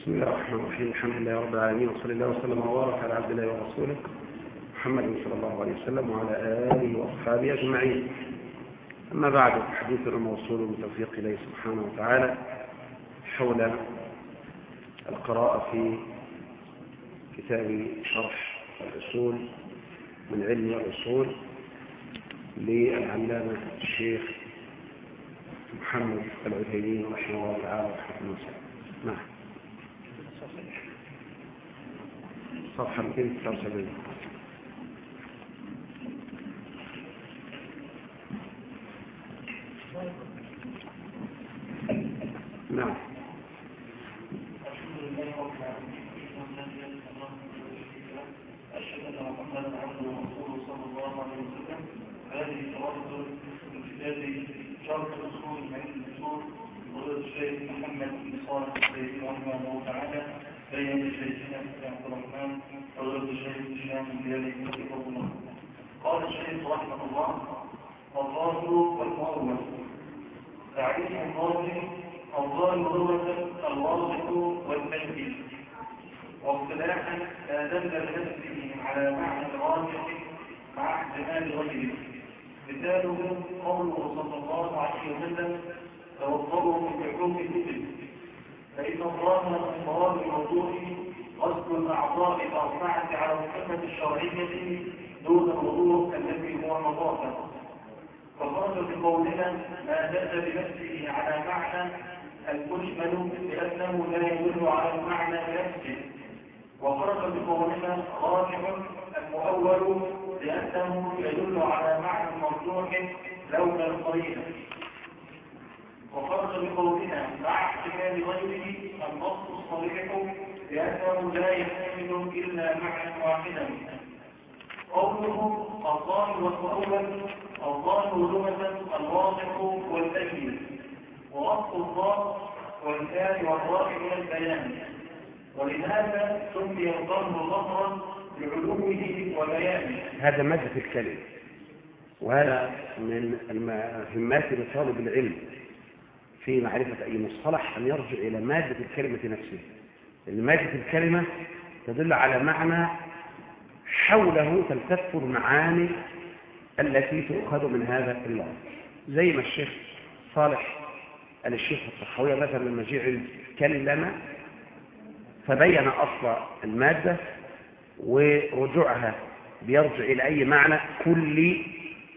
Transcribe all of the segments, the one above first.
بسم الله الرحمن الرحيم. الحمد لله رب العالمين وصلى الله وسلم وبارك على عبد الله ورسوله محمد صلى الله عليه وسلم وعلى آله وأصحابه أجمعين. أما بعد حديثنا موصول بتوفيق إليه سبحانه وتعالى حول القراءة في كتاب شرح الأصول من علم الأصول للعلامة الشيخ محمد العثيمين رحمه الله تعالى. ورحمه الله نعم. صفحة 279 نعم أشهد أن محمدا عبده ورسوله صلى الله عليه وسلم هذه توصل من كتاب شرح أصول علم الأصول وقال الشيخ محمد بن صالح الزيدي رحمه الله تعالى بين شيخنا عبد الرحمن وقال الشيخ هشام بن يالي حفظه الله قال الشيخ رحمه الله الظاهر والمؤول تعريف الظاهر الظاهر لغة الواضح والمجد واصطلاحا لا دل بنفسه على معنى الراجح مع احتمال غيره مثاله قوله صلى الله عليه وسلم توضؤوا من حكم الكتب الله مراد الوضوء غسل الأعضاء الأربعة على الصفة الشرعية دون الوضوء الذي هو نظافة فخرج بقولنا ما دل بنفسه على معنى المجمل لأنه لا يدل على المعنى بنفسه. وخرج بقولنا راجع المؤول لأنه يدل على معنى مرجوح لولا القرينة وخرج بقولنا مع احتمال غيره النص الصريح لأنه لا يحتمل إلا معنى واحدا. قوله الظاهر والمؤول الظاهر لغة الواضح والأجل ووصف الظاهر والكاف والراء من البيان. ولهذا سمي الظاهر ظهرا لعلوه وبيانه. هذا مادة الكلمة وهذا من المهمات لطالب العلم. في معرفة أي مصطلح أن يرجع إلى مادة الكلمة نفسها لأن مادة الكلمة تدل على معنى حوله تلتف المعاني التي تؤخذ من هذا اللفظ. زي ما الشيخ صالح قال الشيخ الصحوية مثلا لما جه كلمة فبين أصل المادة ورجوعها بيرجع إلى أي معنى كلي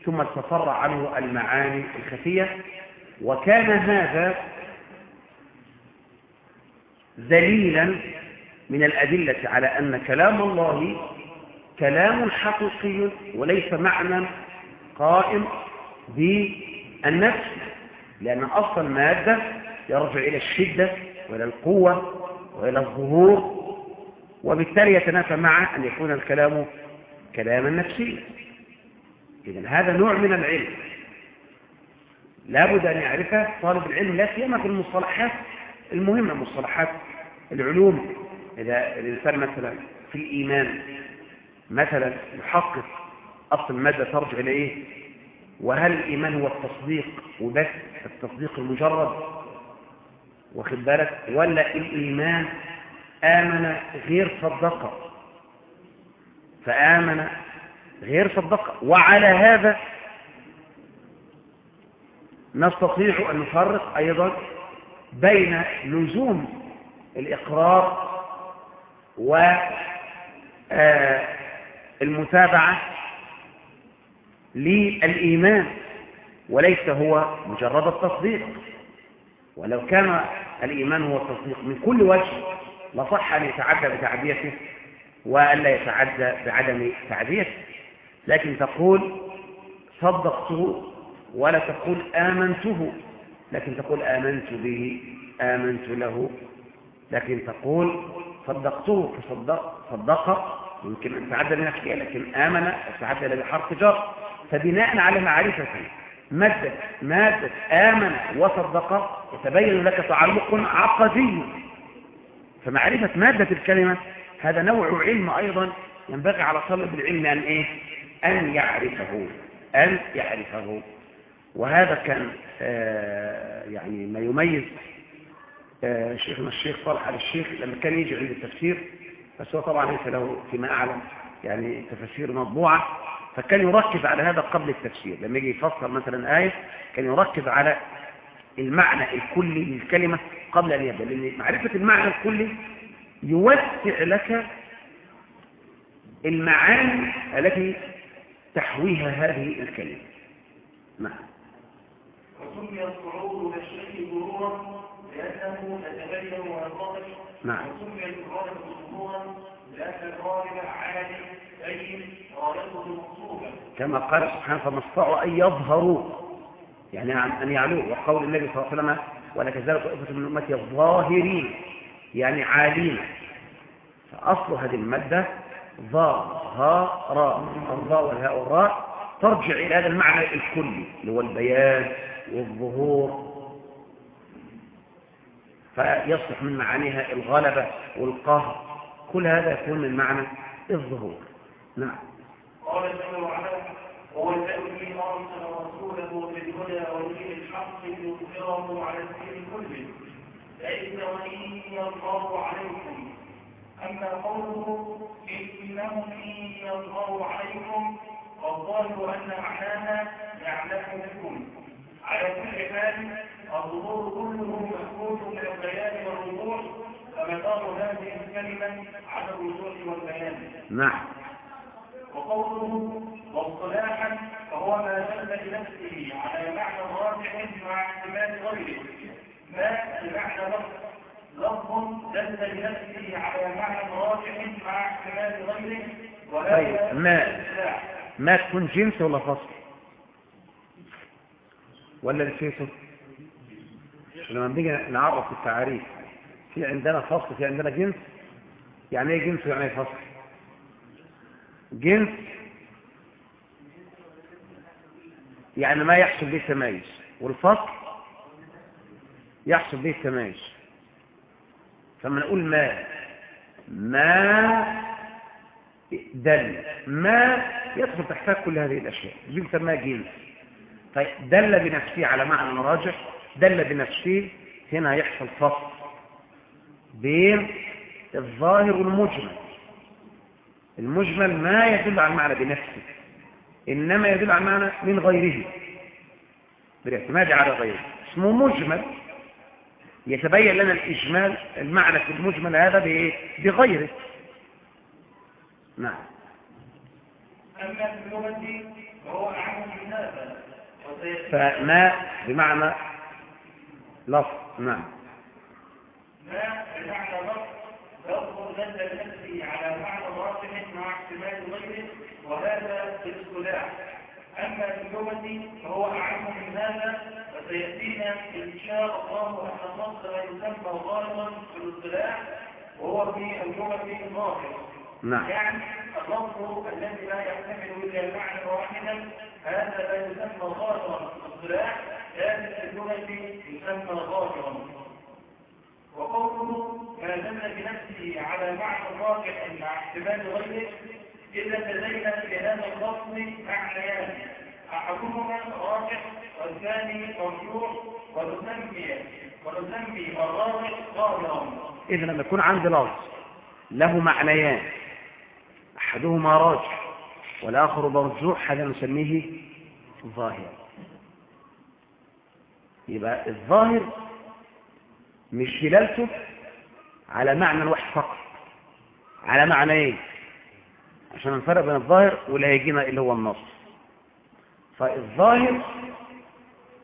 ثم تفرع عنه المعاني الخفية وكان هذا دليلا من الأدلة على أن كلام الله كلام حقيقي وليس معنى قائم بالنفس لأن أصل المادة يرجع إلى الشدة وإلى القوة وإلى الظهور وبالتالي يتنافى مع أن يكون الكلام كلاما نفسيا. إذا هذا نوع من العلم. لابد أن يعرفه طالب العلم لا سيما في المصطلحات المهمة مصطلحات العلوم. إذا الإنسان مثلا في الإيمان مثلا يحقق أصل المادة ترجع إلى إيه؟ وهل الإيمان هو التصديق وبس؟ التصديق المجرد واخد بالك؟ ولا الإيمان آمن غير صدق؟ فآمن غير صدق. وعلى هذا نستطيع أن نفرق أيضا بين لزوم الإقرار والمتابعة للإيمان وليس هو مجرد التصديق. ولو كان الإيمان هو التصديق من كل وجه لصح أن يتعدى بتعديته وألا يتعدى بعدم تعديته. لكن تقول صدقته ولا تقول آمنته لكن تقول آمنت به آمنت له. لكن تقول صدقته فصدق صدق. يمكن أن تعدى بنفسه لكن آمن تعدى بحرف جر فبناء على معرفة مادة مادة آمن وصدق يتبين لك تعلق عقدي. فمعرفة مادة الكلمة هذا نوع علم أيضا ينبغي على طالب العلم أن إيه؟ أن يعرفه أن يعرفه. وهذا كان آه يعني ما يميز آه، شيخنا الشيخ صالح على الشيخ لما كان يجي عند التفسير بس هو طبعا ليس له فيما أعلم يعني تفسير مطبوعة فكان يركز على هذا قبل التفسير. لما يجي يفسر مثلا آية كان يركز على المعنى الكلي للكلمة قبل أن يبدأ لأن معرفة المعنى الكلي يوسع لك المعاني التي تحويها هذه الكلمة. نعم. وسمي الصعود بالشيء غرورا لأنه يتبين نعم. وسمي الغالب ظهورا لأن الغالب عالي أي غالبه مقصوبا كما قال سبحانه فما استطاعوا أن يظهروا. يعني أن يعلوا وقول النبي صلى الله عليه وسلم ولا كذلك طائفة من أمتي الظاهرين يعني عالين. فأصل هذه المادة ظا ها راء الظاء والهاء والراء ترجع إلى هذا المعنى الكلي اللي هو البيان. والظهور فيصلح من معانيها الغلبة والقهر. كل هذا يكون من معنى الظهور. نعم. قال جل وعلا هو الذي أرسل رسوله بالهدى ودين الحق ليظهره على الدين كله. فإن ولي الله عليكم. أما قوله إنهم إن يظهروا عليكم فالظاهر أن معناها يعلم بكم. على كل حال الظهور كله مفقود من البيان والوضوح فمدار هذه الكلمة على الوضوح والبيان. نعم. وقوله واصطلاحا فهو ما دل بنفسه على معنى راجع مع احتمال غيره. ما بمعنى لفظ؟ لفظ دل بنفسه على معنى راجع مع احتمال غيره طيب وهذا ما؟ اصطلاح ما تكون جنس ولا فصل؟ ولا نسيته؟ لما بنيجي نعرف التعاريف في عندنا فصل في عندنا جنس؟ يعني إيه جنس ويعني إيه فصل؟ جنس يعني ما يحصل به تمايز. والفصل يحصل به التمايز فلما نقول ما ما دل ما يدخل تحتها كل هذه الأشياء. بنسميها جنس. طيب دل بنفسه على معنى راجح دل بنفسه هنا يحصل فصل بين الظاهر والمجمل. المجمل ما يدل على المعنى بنفسه إنما يدل على المعنى من غيره بالاعتماد على غيره. اسمه مجمل يتبين لنا الإجمال المعنى في المجمل هذا؟ بغيره. نعم. أما فهو هذا. فما بمعنى لفظ نعم ما بمعنى لفظ. لفظ دل بنفسه على معنى راجح مع احتمال غيره وهذا في الاصطلاح أما في اللغة فهو أعم من هذا وسياتينا إن شاء الله أن المصدر يسمى غالبا في الاصطلاح وهو في اللغة الظاهر نعم. يعني اللفظ الذي لا يحتمل إلا معنى واحدا هذا لا يسمى ظاهرا في الاصطلاح لكن اللغة يسمى ظاهرا وقوله ما دل بنفسه على معنى راجح مع احتمال غيره إذا تبين في هذا اللفظ معنيان. أحدهما راجح والثاني مرجوح ونسمي ونسمي الراجح ظاهرا إذا لما يكون عندي لفظ له معنيان. أحدهما راجح. والآخر مرجوح هذا نسميه ظاهر يبقى الظاهر مش دلالته على معنى واحد فقط. على معنى إيه؟ عشان نفرق بين الظاهر واللي هيجينا اللي هو النص. فالظاهر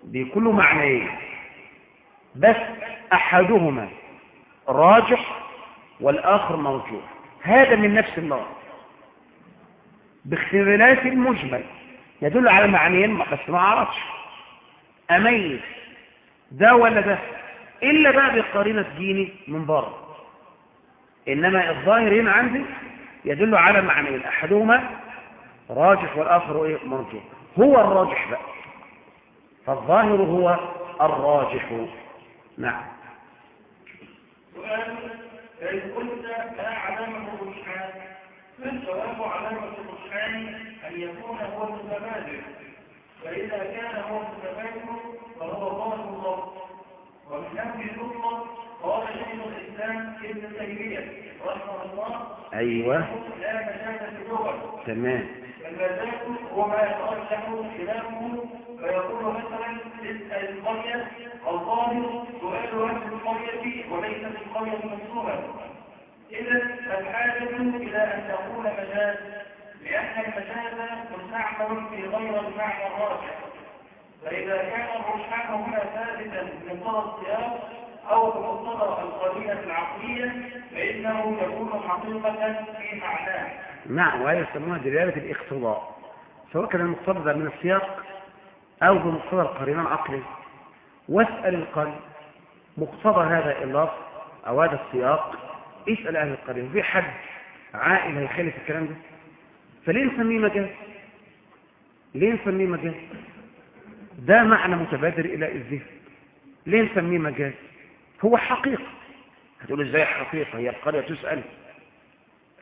بيكون له معنى إيه؟ بس أحدهما راجح والآخر مرجوح. هذا من نفس النوع باختلاف المجمل. يدل على معنيين بس ما أعرفش. أميز. ده ولا ده إلا بقى بقرينة ديني من بره. إنما الظاهر هنا عندي يدل على معنيين. أحدهما راجح والآخر إيه؟ مرجوح. هو الراجح بقى. فالظاهر هو الراجح. نعم. سؤال ما علامة الرجحان فالجواب علامة الرجحان أن يكون هو المتبادل فإذا كان هو المتبادل فهو ظاهر اللفظ ومن هذه النقطة قال شيخ الإسلام ابن تيمية رحمه الله أيوة. لا مجال في اللغة. تمام. المجال هو ما يترجح خلافه فيقول مثلا اسأل القرية الظاهر سؤال أهل القرية وليست القرية منصوبة إذا الحاجة إلى أن تقول مجاز لأن المجاز مستعمل في غير المعنى الراجح. فإذا كان الرجحان هنا ثابتا من طرف السياق أو بمقتضى القرينة العقلية فإنه يكون حقيقة في معناه. نعم وهي يسمونها دلالة الاقتضاء. سواء كان المقتضى من السياق أو بمقتضى القرينة العقلية واسأل القرية مقتضى هذا اللفظ أو هذا السياق اسأل أهل القرية؟ في حد عائل هيخالف الكلام ده؟ فليه نسميه مجاز؟ ليه نسميه مجاز؟ ده معنى متبادر إلى الذهن. ليه نسميه مجاز؟ هو حقيقة. هتقول إزاي حقيقة؟ هي القرية تسأل.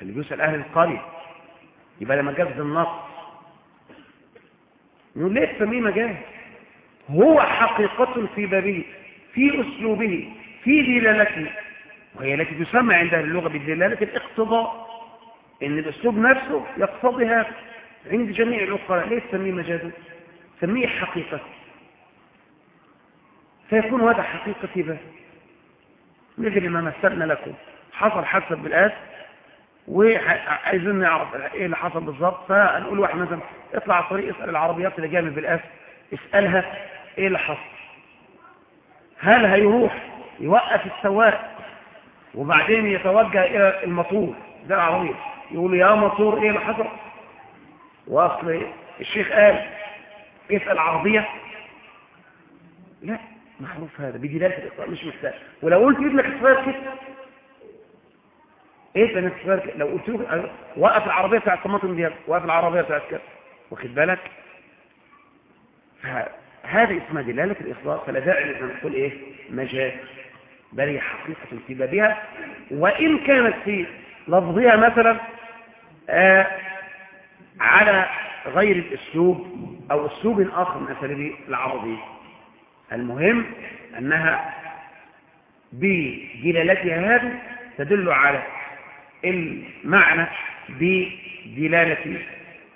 اللي بيسأل أهل القرية. يبقى ده مجاز بالنص. نقول ليه تسميه مجاز؟ هو حقيقة في بابه في أسلوبه في دلالته. وهي التي تسمى عند أهل اللغة بدلالة الاقتضاء إن الأسلوب نفسه يقتضي هذا عند جميع العقلاء ليه تسميه مجازا سميه حقيقة. فيكون هذا حقيقة به مثل ما مثلنا لكم حصل حادثة بالآس وعايزين نعرف إيه اللي حصل بالظبط فنقول واحد مثلا اطلع على الطريق اسأل العربيات اللي جاية من بالآس اسألها إيه اللي حصل. هل هيروح يوقف السواق وبعدين يتوجه إلى المطور ده العربية يقول يا مطور إيه اللي حصل؟ وأصل الشيخ قال اسأل عربية. لا معروف هذا بدلالة الإقرار مش محتاج. ولو قلت ابنك الصغير كده؟ إيه ابنك الصغير كده؟ لو قلت له وقف العربية بتاعت الطماطم دي وقف العربية بتاعت كده. واخد بالك؟ هذه اسمها دلالة الإخبار فلا داعي ان نقول إيه؟ مجاز بل هي حقيقة في بابها وإن كانت في لفظها مثلا آه على غير الأسلوب أو أسلوب آخر من أساليب العربيه المهم أنها بدلالتها هذه تدل على المعنى بدلاله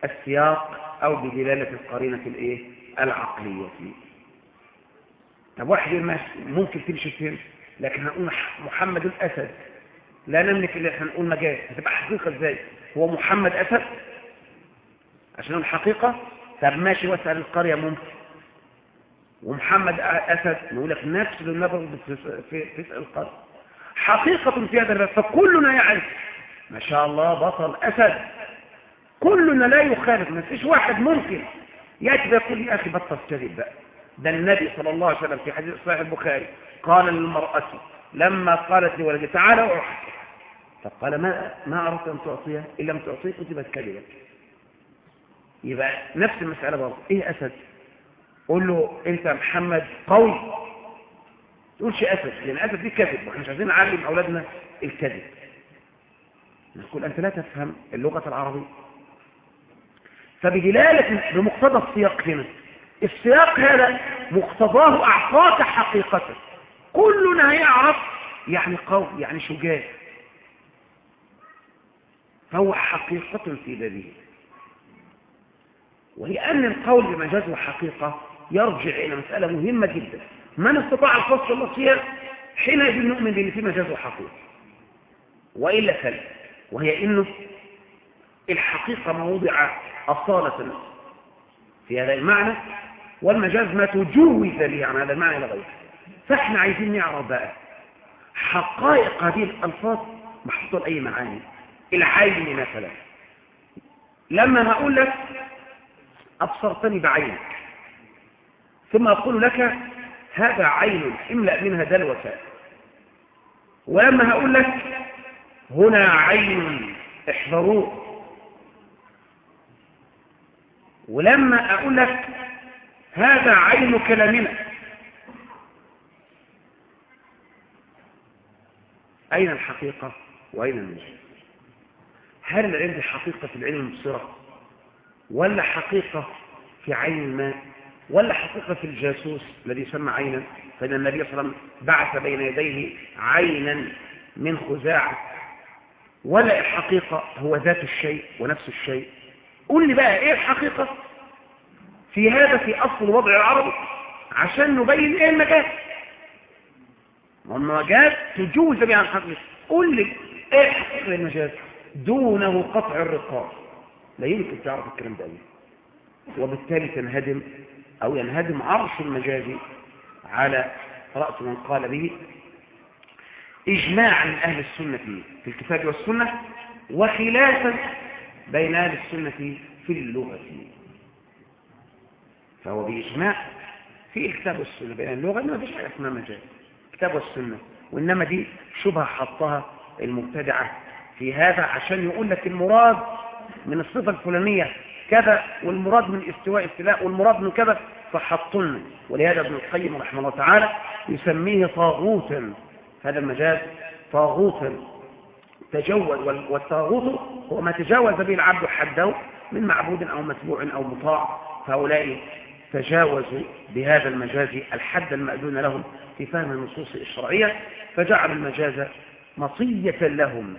السياق أو بدلاله القرينة الإيه؟ العقلية. طب واحد ممكن تمشي فين؟ لكن هنقول محمد الأسد. لا نملك إلا إحنا نقول مجاز هتبقى حقيقة إزاي؟ هو محمد أسد؟ عشان الحقيقة طب ماشي واسأل القرية ممكن. ومحمد أسد نقول لك نفس النظر في تسأل القرية. حقيقة في هذا الرأس فكلنا يعرف. ما شاء الله بطل أسد. كلنا لا يخالف ما فيش واحد ممكن. يأتي يقول يا أخي بطل كذب بقى. ده النبي صلى الله عليه وسلم في حديث صحيح البخاري. قال للمرأة لما قالت لولدي تعالى أعطي فقال ما ما أردت أن تعطيها إن لم تعطيه كتبت كذبا. يبقى نفس المسألة برضه. إيه أسد؟ قول له أنت محمد قوي. تقولش أسد لأن اسد دي كذب وإحنا مش عايزين نعلم أولادنا الكذب. نقول أنت لا تفهم اللغة العربية. فبدلالة بمقتضى السياق هنا السياق هذا مقتضاه أعطاك حقيقة كلنا يعرف يعني قوي يعني شجاع. فهو حقيقة في بابه ولأن القول بمجاز وحقيقة يرجع إلى مسألة مهمة جدا. من استطاع الفصل المصير؟ حينئذ نؤمن بأن في مجاز وحقيقة وإلا فلا. وهي إنه الحقيقة موضع أصالة في هذا المعنى والمجاز ما تجوز به عن هذا المعنى إلى غيره. فإحنا عايزين نعرف بقى. حقائق هذه الألفاظ محطوطة لأي معاني. العين مثلا. لما هقول لك أبصرتني بعينك. ثم أقول لك هذا عين املأ منها دلوة ولما هقول لك هنا عين احذروه ولما أقول لك هذا عين كلامنا أين الحقيقة وأين المجال هل العلم حقيقة؟ في العلم المبصرة ولا حقيقة في عين الماء؟ ولا حقيقة في الجاسوس الذي يسمى عينا؟ فإن النبي صلى الله عليه وسلم بعث بين يديه عينا من خزاعة. ولا الحقيقة هو ذات الشيء ونفس الشيء. قل لي بقى إيه الحقيقة؟ في هذا في أصل الوضع العربي عشان نبين إيه المجاز والمجاز تجوز بها الحقيقة قل لي حقيقة المجاز دونه قطع الرقاب. لا يمكن تعرف الكلام ده وبالتالي تنهدم أو ينهدم عرش المجاز على رأس من قال به إجماعا أهل السنة في الكتاب والسنة وخلافا بين أهل السنة في اللغة. فهو بإجماع في الكتاب والسنة بين اللغة ما فيش حاجة اسمها مجاز. الكتاب والسنة وإنما دي شبهة حطها المبتدعة في هذا عشان يقول لك المراد من الصفة الفلانية كذا والمراد من استواء استلاء والمراد من كذا فحطلنا ولهذا ابن القيم رحمه الله تعالى يسميه طاغوتا. هذا المجاز طاغوتا. تجوز والطاغوت هو ما تجاوز به العبد حده من معبود أو متبوع أو مطاع. فهؤلاء تجاوزوا بهذا المجاز الحد المأذون لهم في فهم النصوص الشرعية فجعل المجاز مصية لهم.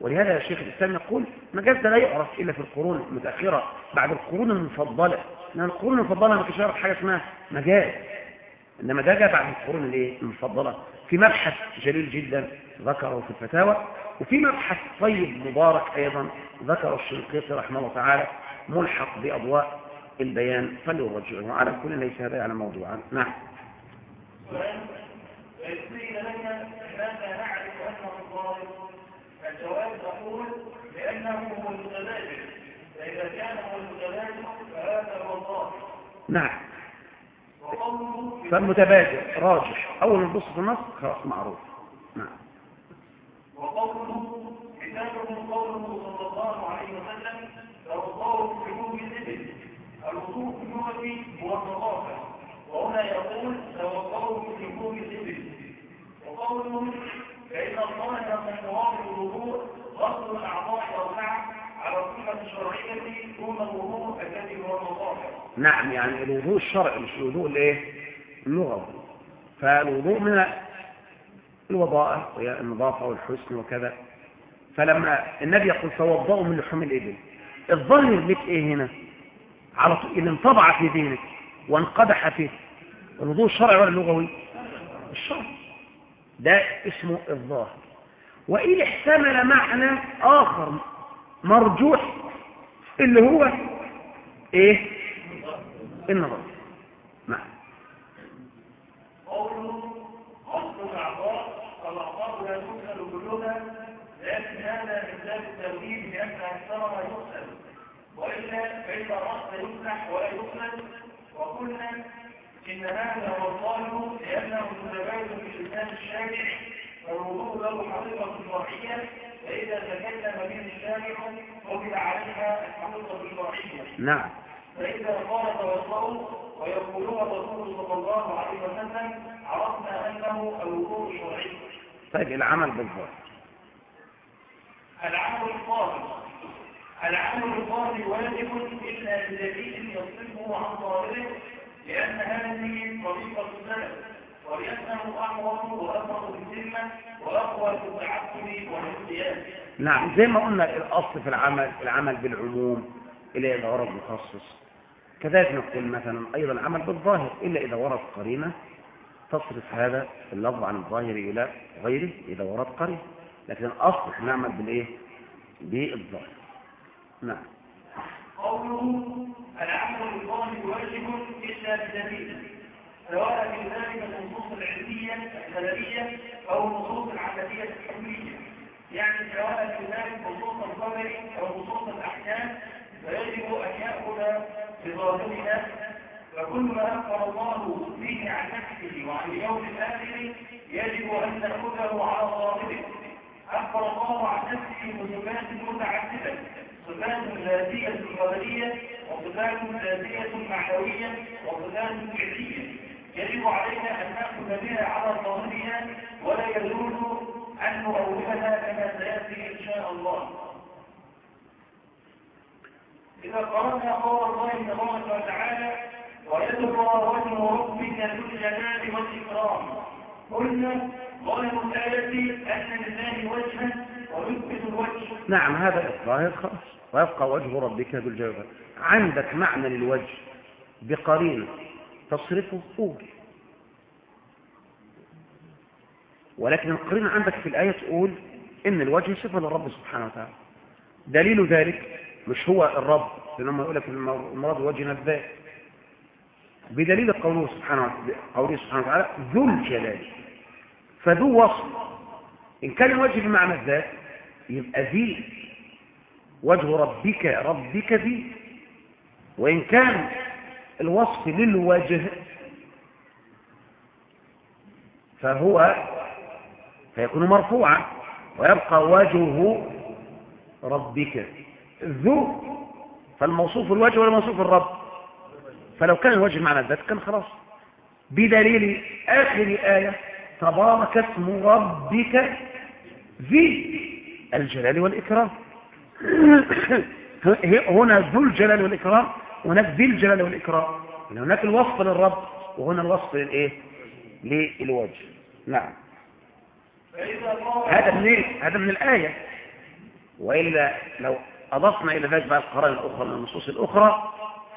ولهذا الشيخ الإسلام يقول مجاز لا يعرف إلا في القرون المتأخرة بعد القرون المفضلة. لأن القرون المفضلة ما كانش يعرف حاجة اسمها مجاز. إنما ده جاء بعد القرون المفضلة. في مبحث جليل جدا ذكره في الفتاوى وفي مبحث طيب مبارك أيضا ذكره الشنقيطي رحمه الله تعالى ملحق بأضواء البيان فليرجعه على كل ليس هذا على موضوعا نعم. ويقول لك ماذا نعرف الظالم الجواب هو المتبادل فإذا كان هو المتبادل فهذا هو نعم. فالمتبادل راجح. أول ما تبص في النص خلاص معروف. نعم. وقوله كتابه قوله صلى الله عليه وسلم توضأوا في حدود الإبل الوضوء في اللغة هو النظافة وهنا يقول توضأوا في حدود الإبل وقوله فإن الظاهر من مواضع الوضوء غسل الأعضاء والنعم على الصفة الشرعية دون الوضوء الذي هو النظافة نعم يعني الوضوء الشرعي مش الوضوء الإيه؟ اللغوي. فالوضوء من الوضاءة وهي النظافة والحسن وكذا. فلما النبي يقول توضأوا من لحوم الإبل الظاهر لك إيه هنا؟ على طول اللي انطبع في ذهنك وانقدح فيه. الوضوء الشرعي ولا اللغوي؟ ده اسمه الظاهر. وإن احتمل معنى آخر مرجوح اللي هو إيه؟ النظر. نعم. قوله غسل الأعضاء الأعضاء لا تغسل كلها لكن هذا من باب التوحيد بأن أكثرها يغسل وإلا فإن الرأس يمسح ولا يغسل وقلنا إن هذا هو الظاهر لأنه متبادل في لسان الشارع والوضوء له حقيقة شرعية فإذا تكلم به الشارع قبل عليها الحقيقة الشرعية نعم. فإذا قال توضأوا ويقولون الرسول صلى الله عليه وسلم عرفنا أنه الوضوء الشرعي طيب العمل بالظاهر. العمل الظاهر. العمل الظاهر واجب إلا بدليل يصرفه عن ظاهره لأن هذه طريقة السلف ولأنه وأفضل والاختيار نعم زي ما قلنا الأصل في العمل العمل بالعموم إلا إذا ورد مخصص. كذلك نقول مثلا أيضا العمل بالظاهر إلا إذا ورد قرينة. تصرف هذا اللفظ عن الظاهر إلى غيره إذا ورد قرينة. لكن الأصل نعمل بالإيه؟ بالظاهر. نعم. قوله العمل الظاهر واجب إلا بدليل سواء في ذلك النصوص العلمية السلبية أو النصوص العملية الحكمية. يعني سواء في ذلك نصوص القدر أو نصوص الأحكام فيجب أن يأخذ بظاهرها. فكل ما أخبر الله فيه عن نفسه وعن اليوم الآخر يجب أن نأخذه على ظاهره. أخبر الله عن نفسه بصفات متعددة صفات ذاتية قدرية وصفات ذاتية معنوية وصفات فعلية. يجب علينا أن نأخذ بها على ظاهرها ولا يجوز أن نؤولها كما سيأتي إن شاء الله. إذا قرأنا قول الله تبارك وتعالى ويبقى وجه ربك ذو الجلال والإكرام قلنا ظاهر الآية أن لله وجها نعم هذا الظاهر خلاص. ويبقى وجه ربك ذو الجلال. عندك معنى للوجه بقرينة تصرفه قول. ولكن القرينة عندك في الآية تقول إن الوجه صفة للرب سبحانه وتعالى. دليل ذلك مش هو الرب لما يقول لك المراد وجهنا الذات بدليل قوله سبحانه قوله سبحانه وتعالى ذو الجلال. فذو وصف. إن كان الوجه بمعنى الذات يبقى ذي. وجه ربك ربك ذي. وإن كان الوصف للوجه فهو فيكون مرفوعا ويبقى وجه ربك. ذو فالموصوف الوجه ولا موصوف الرب؟ فلو كان الوجه معنى الذات كان خلاص. بدليل آخر آية تبارك اسم ربك ذي. الجلال والإكرام. هنا ذو الجلال والإكرام وهناك ذي الجلال والإكرام. يعني هناك الوصف للرب وهنا الوصف للإيه؟ للوجه. نعم. هذا من هذا من الآية. وإلا لو أضفنا إلى ذلك بقى القرائن الأخرى من النصوص الأخرى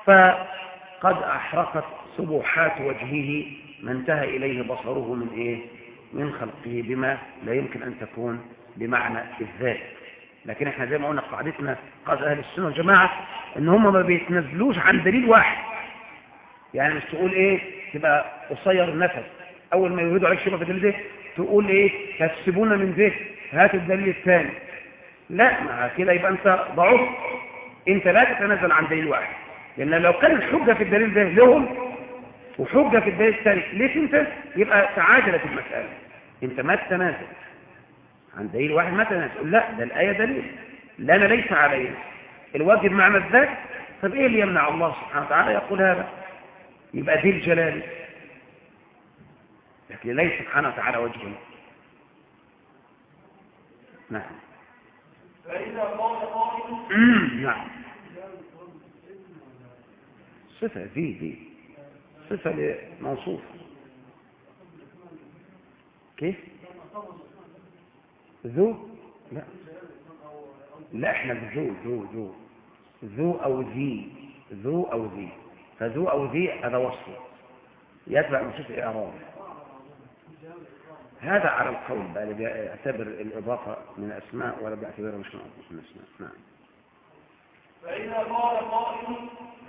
فقد أحرقت سبحات وجهه ما انتهى إليه بصره من إيه؟ من خلقه بما لا يمكن أن تكون بمعنى الذات. لكن إحنا زي ما قلنا قاعدتنا قاعدة أهل السنة والجماعة إن هم ما بيتنزلوش عن دليل واحد. يعني مش تقول إيه تبقى قصير النفس أول ما يريدوا عليك شبه في الدليل ده تقول إيه تكسبون من ذه هات الدليل الثاني. لا مع كده يبقى أنت ضعف أنت لا تتنازل عن دليل واحد. لأن لو كان الحجة في الدليل ده لهم وحجة في الدليل الثاني ليش انت؟ يبقى تعادلت المسألة. انت ما تتنازل. عن دليل واحد ما تنازل لا ده الآية دليل. لنا ليس علينا. الواجب معنى الذات. طب إيه اللي يمنع الله سبحانه وتعالى يقول هذا؟ يبقى ذي الجلال لكن ليس سبحانه وتعالى وجهه نعم. فإذا قال قائل. نعم. صفة ذي ذي صفة لموصوف. كيف؟ ذو؟ لا. لا إحنا ذو ذو ذو. ذو أو ذي. ذو أو ذي. فذو أو ذي هذا وصف. يتبع نصوص الاعراب هذا على القول بقى اللي بيعتبر الإضافة من الأسماء ولا بيعتبرها مش من الأسماء. نعم. فإذا قال قائل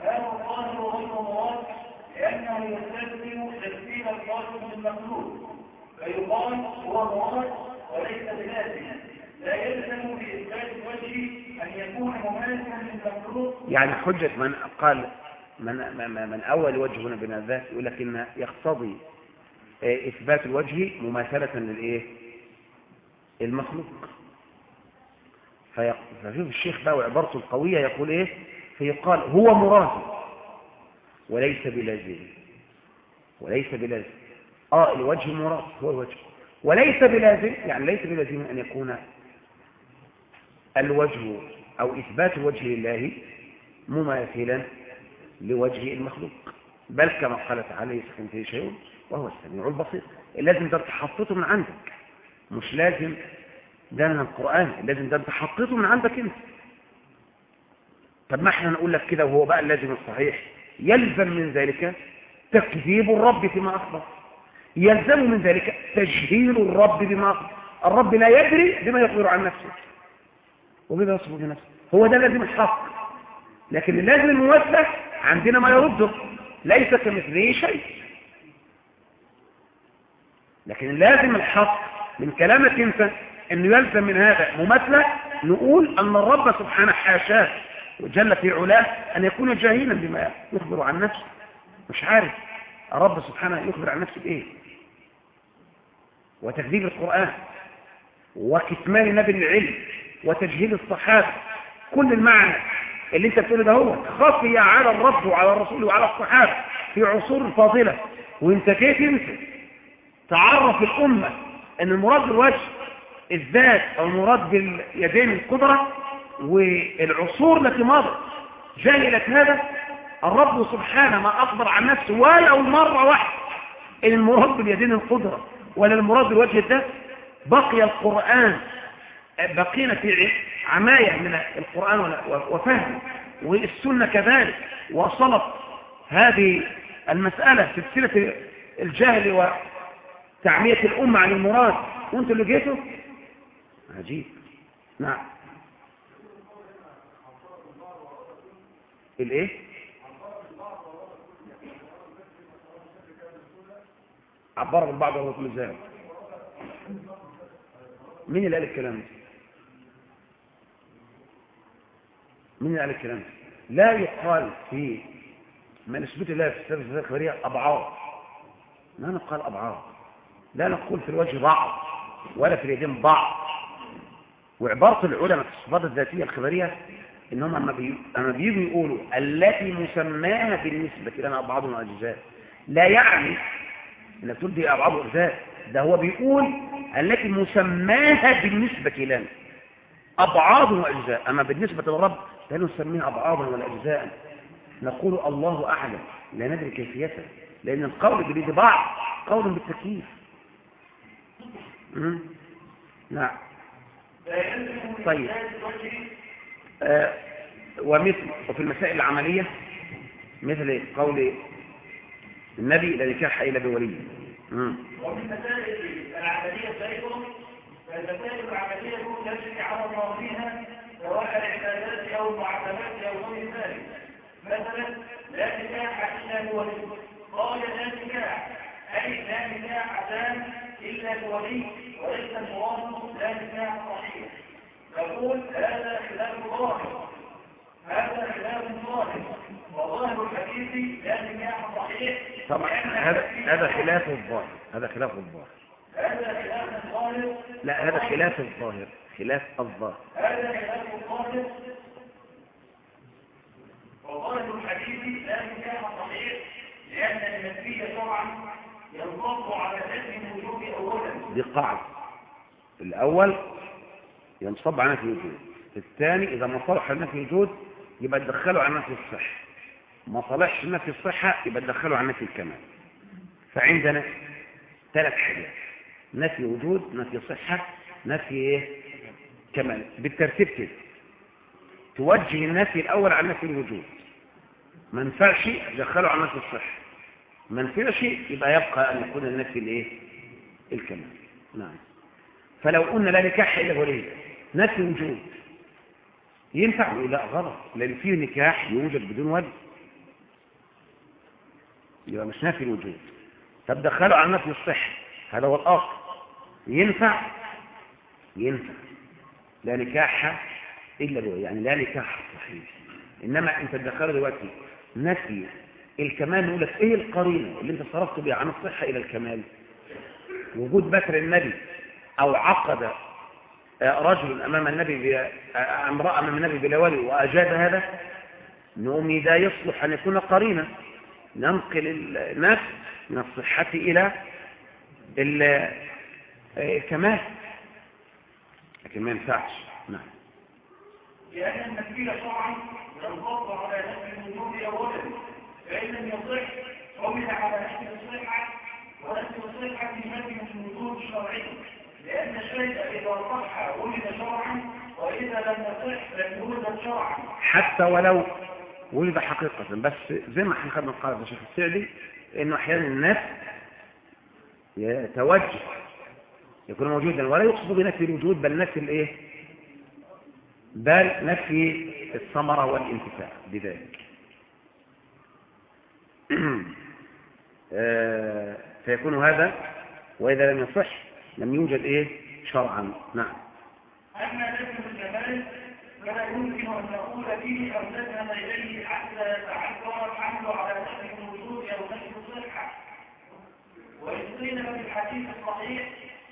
هذا الظاهر غير مراد لأنه القائل بالمخلوق. فيقال هو مراد وليس لا يلزم أن يكون مماثلا يعني حجة من قال من, من, أول وجه هنا بين الذات يقول لك إن يقتضي إثبات الوجه مماثلة للإيه؟ المخلوق في- فشوف الشيخ بقى وعبارته القوية يقول إيه؟ فيقال هو مراد وليس بلازم. وليس بلازم. آه الوجه مراد هو الوجه. وليس بلازم يعني ليس بلازم أن يكون الوجه أو إثبات الوجه لله مماثلا لوجه المخلوق. بل كما قال تعالى فيه شيء وهو السميع البصير. لازم ده انت حطيته من عندك. مش لازم ده من القرآن لازم ده انت حطيته من عندك أنت. طب ما إحنا نقول لك كده وهو بقى اللازم الصحيح؟ يلزم من ذلك تكذيب الرب فيما أخبر. يلزم من ذلك تجهيل الرب بما أخبر. الرب لا يدري بما يخبر عن نفسه وبما يصف بنفسه هو ده لازم الحق. لكن اللازم الممثل عندنا ما يرده. ليس كمثله شيء. لكن لازم الحق من كلامك أنت انه يلزم من هذا مماثلة نقول أن الرب سبحانه حاشاه. وجل في علاه أن يكون جاهلا بما يخبر عن نفسه. مش عارف. الرب سبحانه يخبر عن نفسه بإيه؟ وتكذيب القرآن وكتمان نبي العلم وتجهيل الصحابة. كل المعنى اللي انت بتقوله ده هو خفي على الرب وعلى الرسول وعلى الصحابة في عصور الفاضلة وانت كيف انت تعرف الأمة إن المراد بالوجه الذات أو المراد باليدين القدرة والعصور التي مضت. جاهلت هذا الرب سبحانه ما أخبر عن نفسه ولو مرة واحدة. المراد باليدين القدرة. ولا المراد بالوجه ده؟ بقي القرآن. بقينا في عماية من القرآن وفهم. والسنة كذلك. وصلت هذه المسألة سلسلة الجهل وتعمية الأمة عن المراد. وانتوا اللي جيتوا عجيب. نعم. الايه؟ عبر البعض وهو كل ذلك مين اللي قال الكلام ده؟ مين اللي قال الكلام ده؟ لا يقال في ما نثبت الله في السبب الخبرية أبعاد. لا نقال أبعاد. لا نقول في الوجه بعض ولا في اليدين بعض. وعبارة العلماء في الصفات الذاتية الخبرية إنهم أما بي... أما بيجوا يقولوا التي مسماها بالنسبة لنا أبعاد وأجزاء لا يعني إنك تقول دي أبعاد وأجزاء ده هو بيقول التي مسماها بالنسبة لنا أبعاد وأجزاء أما بالنسبة للرب لا نسميها أبعادا ولا أجزاء. نقول الله أعلم لا ندري كيفيته لأن القول باليد بعض قول بالتكييف. نعم طيب. ومثل وفي المسائل العملية مثل قول النبي لا نكاح إلا بولي. وفي المسائل العملية أيضا فالمسائل العملية تجري على الله فيها سواء العبادات أو المعاملات أو غير ذلك. مثلا لا نكاح إلا بولي. قال لا نكاح أي لا نكاح تام إلا بولي وليس المراد لا نكاح صحيح. نقول هذا خلاف ظاهر هذا خلاف ظاهر وظاهر الحديث لا نكاح صحيح. طبعا هذا خلاف الظاهر. هذا خلاف الظاهر. هذا خلاف الظاهر. لا هذا خلاف الظاهر. خلاف الظاهر. هذا خلاف الظاهر. وظاهر الحديث لا نكاح صحيح. لأن النبي شرعا ينصب على نفي الوجوب أولا. دي قاعدة الأول ينصب على نفي الوجود. الثاني إذا ما صلح نفي الوجود يبقى تدخله على نفي الصحة. ما صلحش نفي الصحة يبقى تدخله على نفي الكمال. فعندنا ثلاث حاجات. نفي وجود نفي صحة نفي إيه؟ كمال. بالترتيب كده. توجه النفي الأول على نفي الوجود. ما ينفعش تدخله على نفي الصحة. ما ينفعش يبقى يبقى أن يكون النفي الإيه؟ الكمال. نعم. فلو قلنا لا نكاح إلا ولي نفي وجود. ينفع لا غلط؟ لأن فيه نكاح يوجد بدون ولي. يبقى مش نافي الوجود. طب دخلوا على نفي الصحة. هذا هو الأصل. ينفع؟ ينفع. لا نكاح إلا بولي يعني لا نكاح صحيح. إنما أنت تدخله دلوقتي نفي. الكمال نقول لك إيه القرينة اللي أنت صرفت بها عن الصحة إلى الكمال؟ وجود بكر النبي أو عقد رجل أمام النبي امرأة أمام النبي بلا ولي وأجاد هذا نومي ده يصلح أن يكون قرينة ننقل الناس من الصحة إلى الكمال. لكن ما ينفعش. نعم. لأن النبي شرعا ينصب على نفي الوجود أولا فإن لم يصح حمل على نفي الصحة ونفي الصحة نفي الوجود الشرعي لأن الشيء إذا صح ولد شرعا وإذا لم يصح لم يولد شرعا. حتى ولو ولد حقيقة. بس زي ما إحنا خدنا قال الشيخ السعدي إنه أحيانا الناس يتوجه يكون موجودا ولا يقصد بنفي الوجود بل نفي الإيه؟ بل نفي الثمرة والانتفاع بذلك. فيكون هذا وإذا لم يصح لم يوجد إيه؟ شرعا. نعم. أما نفي الجمال فلا يمكن أن نقول به أو نذهب إليه حتى يتعذر الحمل على نفي الوجود أو نفي الصحة. وإن قيل في الحديث الصحيح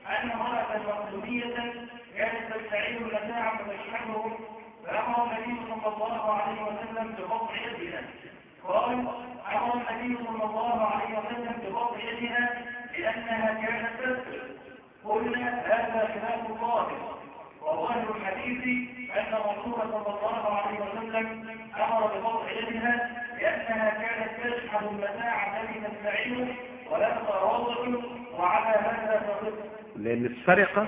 أن امرأة مخزومية كانت تستعين المتاع فتشحنه فأمر النبي صلى الله عليه وسلم بقطع يدها. قال أمر النبي صلى الله عليه وسلم بقطع يدها لأنها كانت تسر قلنا هذا خلاف الظاهر وظاهر الحديث أن الرسول صلى الله عليه وسلم أمر بقطع يدها لأنها نشهد المتاع الذي نستعينه ولا نتواضع وعلى ماذا نقف لأن السرقة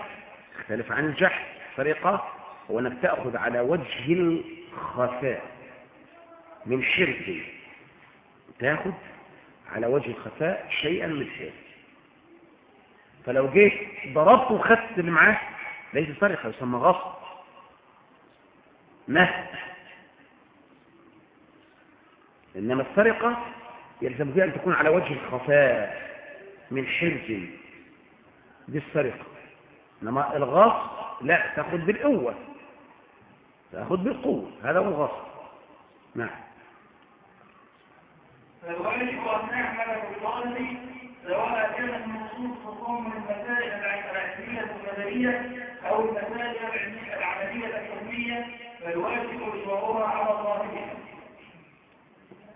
تختلف عن الجحد. السرقة هو أنك تأخذ على وجه الخفاء من حرز تأخذ على وجه الخفاء شيئا من حرز فلو جيت ضربت وخدت اللي معاه ليس سرقة يسمى غصب. نهب إنما السرقة يلزم فيها أن تكون على وجه الخفاء من حرز دي السرقة إنما الغصب لا تأخذ بالقوة. تأخذ بالقوة. هذا هو الغصب. نعم. فالواجب أن سواء كانت النصوص من المسائل العلمية المدنية أو المسائل العملية الحكمية فالواجب إجراؤها على ظاهرها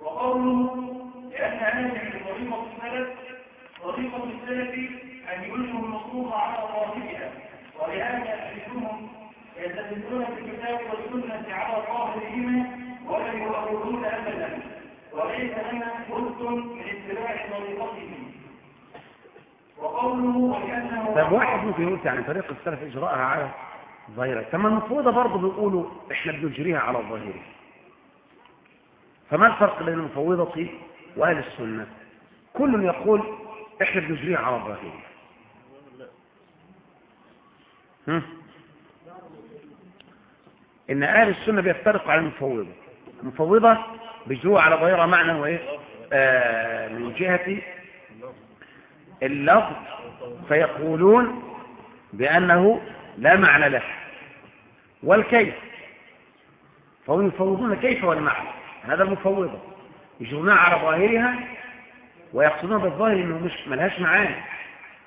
وقوله لأن هذه طريقة السلف طريقة السلف أن يلزم النصوص على ظاهرها ولهذا يحدثهم يستدلون في الكتاب والسنة على ظاهرهما ولا يؤولون أبدا وليس لنا بد من اتباع طريقتهم. طب واحد ممكن يقول يعني طريقة السلف إجراءها على ظاهرة ثم المفروضة برضه بيقولوا إحنا بنجريها على ظاهرها. فما الفرق بين المفوضة وأهل السنة؟ كل يقول إحنا بنجريها على هم؟ إن أهل السنة بيفترقوا على المفوضة. المفوضة بيجروها على ظاهرها معنى وإيه؟ آه من جهة اللفظ فيقولون بأنه لا معنى له والكيف فهم يفوضون كيف والمعنى هذا المفوضة يجرونها على ظاهرها ويقصدون بالظاهر إنه مش ملهاش معاني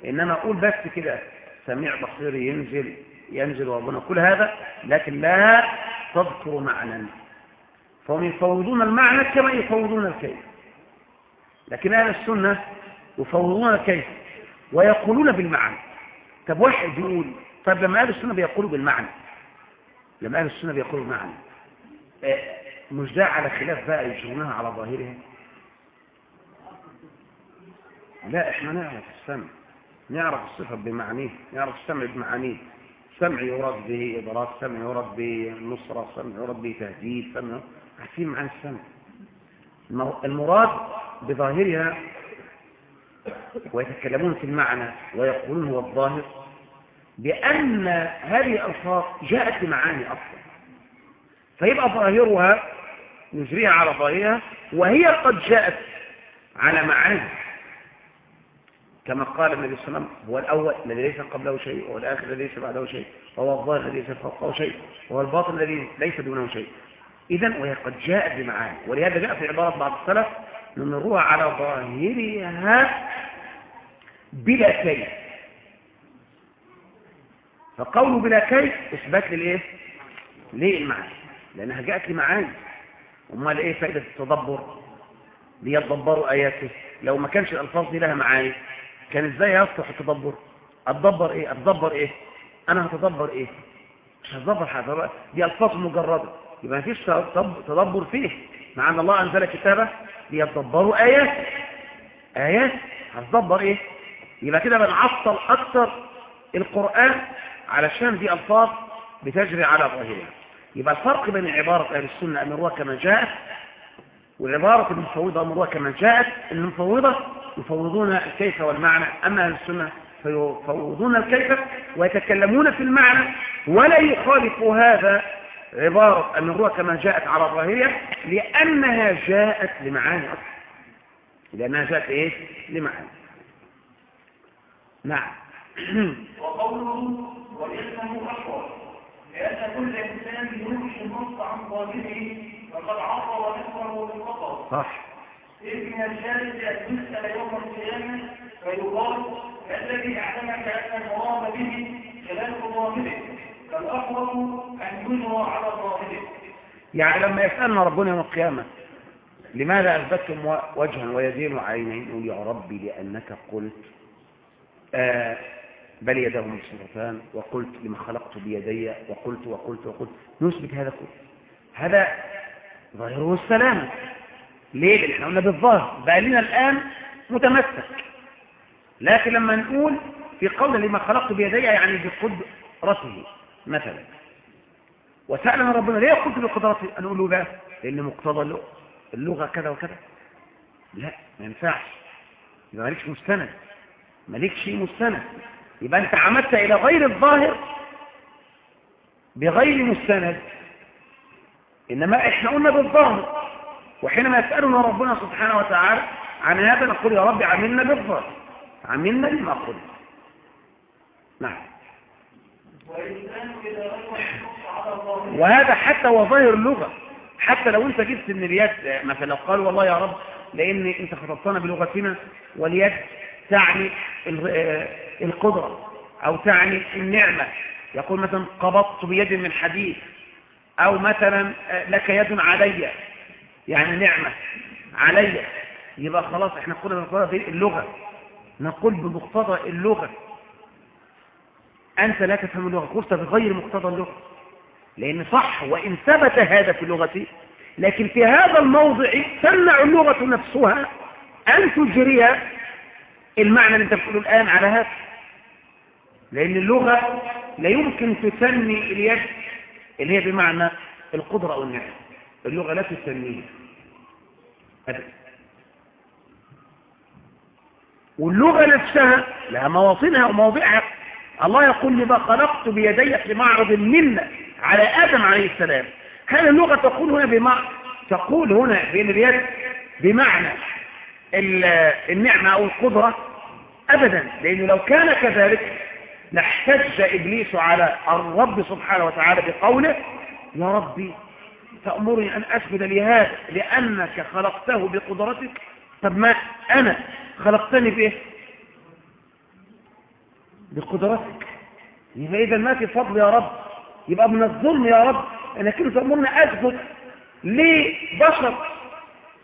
إنما أقول بس كده سميع بصير ينزل ينزل وربنا كل هذا لكن لا تذكر معنى فهم يفوضون المعنى كما يفوضون الكيف لكن أهل السنة يفوضون الكيف ويقولون بالمعنى. طب واحد يقول طب لما أهل السنة بيقولوا بالمعنى لما أهل السنة بيقولوا بالمعنى آه، مش ده على خلاف بقى يجرونها على ظاهرها لا إحنا نعرف السمع نعرف الصفة بمعنيه نعرف السمع بمعانيه سمع يراد به إدراك سمع يراد به نصرة سمع يراد به تهديد سمع عارفين معنى السمع؟ المراد بظاهرها ويتكلمون في المعنى ويقولون هو الظاهر بأن هذه الألفاظ جاءت بمعاني أصلا. فيبقى ظاهرها نجريها على ظاهرها وهي قد جاءت على معاني. كما قال النبي صلى الله عليه وسلم هو الأول الذي ليس قبله شيء وهو الآخر الذي ليس بعده شيء وهو الظاهر الذي ليس فوقه شيء وهو الباطن الذي ليس دونه شيء. إذا وهي قد جاءت بمعاني. ولهذا جاء في عبارة بعض السلف نمروها على ظاهرها بلا كيف فقوله بلا كيف إثبات للإيه؟ ليه المعنى؟ لأنها جاءت لمعاني أمال إيه فائدة التدبر؟ ليتدبروا آياته لو ما كانش الألفاظ دي لها معاني كان إزاي يصلح التدبر؟ أتدبر إيه؟ أتدبر إيه؟ أنا هتدبر إيه؟ مش هتدبر حاجة دي ألفاظ مجردة يبقى ما فيش تدبر فيه مع أن الله أنزل كتابه ليتدبروا آياته آيات؟ هتدبر إيه؟ يبقى كده بنعطل أكثر القرآن علشان دي ألفاظ بتجري على ظاهرها. يبقى الفرق بين عبارة أهل السنة أمروها كما جاءت وعبارة المفوضة أمروها كما جاءت المفوضة يفوضون الكيف والمعنى. أما أهل السنة فيفوضون الكيف ويتكلمون في المعنى ولا يخالف هذا عبارة أمروها كما جاءت على ظاهرها لأنها جاءت لمعاني أصلا. لأنها جاءت إيه؟ لمعاني. نعم. وقوله وليسه أشهر لأن كل إنسان يمشي النص عن ظاهره فقد عرض نفسه بالخطر صح. إذ من الجالس أن يسأل يوم القيامة فيقال الذي أعلمك أن المراد به خلاف ظاهره أن على يعني لما يسألنا ربنا يوم القيامة لماذا أثبتتم وجها ويدين وعينين يقول يا ربي لأنك قلت آه بل يداه مبسوطتان وقلت لما خلقت بيدي وقلت وقلت وقلت. نثبت هذا كله. هذا ظاهره السلامة ليه؟ لأن إحنا قلنا بالظاهر. بقى لنا الآن متمسك. لكن لما نقول في قول لما خلقت بيدي يعني بقدرته. مثلا. وسألنا ربنا ليه قلت بقدرته أن أقول له لا لأن مقتضى اللغة كذا وكذا. لا ما ينفعش. يبقى مالكش مستند. مالكش مستند. يبقى أنت عمدت إلى غير الظاهر بغير مستند. إنما إحنا قلنا بالظاهر. وحينما يسألنا ربنا سبحانه وتعالى عن هذا نقول يا رب عملنا بالظاهر. عملنا لما قلنا. نعم. وهذا حتى وظاهر اللغة. حتى لو انت جبت من اليد مثلا لو قال والله يا رب لأن انت خطبتنا بلغتنا واليد تعني القدرة أو تعني النعمة. يقول مثلا قبضت بيد من حديد أو مثلا لك يد علي يعني نعمة علي. يبقى خلاص إحنا بمقتضى اللغة. نقول بمقتضى اللغة. أنت لا تفهم اللغة. قلت بغير مقتضى اللغة. لأن صح وإن ثبت هذا في اللغة لكن في هذا الموضع تمنع اللغة نفسها أن تجري المعنى اللي أنت بتقوله الآن على هذا. لأن اللغة لا يمكن تسمي اليد اللي هي بمعنى القدرة أو النعمة اللغة لا تسميها. أبدا. واللغة نفسها لها مواطنها ومواضعها. الله يقول لما خلقت بيدي في معرض منا على آدم عليه السلام. هل اللغة تقول هنا بمعنى تقول هنا بين اليد بمعنى النعمة أو القدرة؟ أبدا لأنه لو كان كذلك لاحتج إبليس على الرب سبحانه وتعالى بقوله يا ربي تأمرني أن أسجد لهذا لأنك خلقته بقدرتك؟ طب ما أنا خلقتني بإيه؟ بقدرتك. يبقى إذا ما في فضل يا رب يبقى من الظلم يا رب أنك أنت تأمرني أسجد لبشر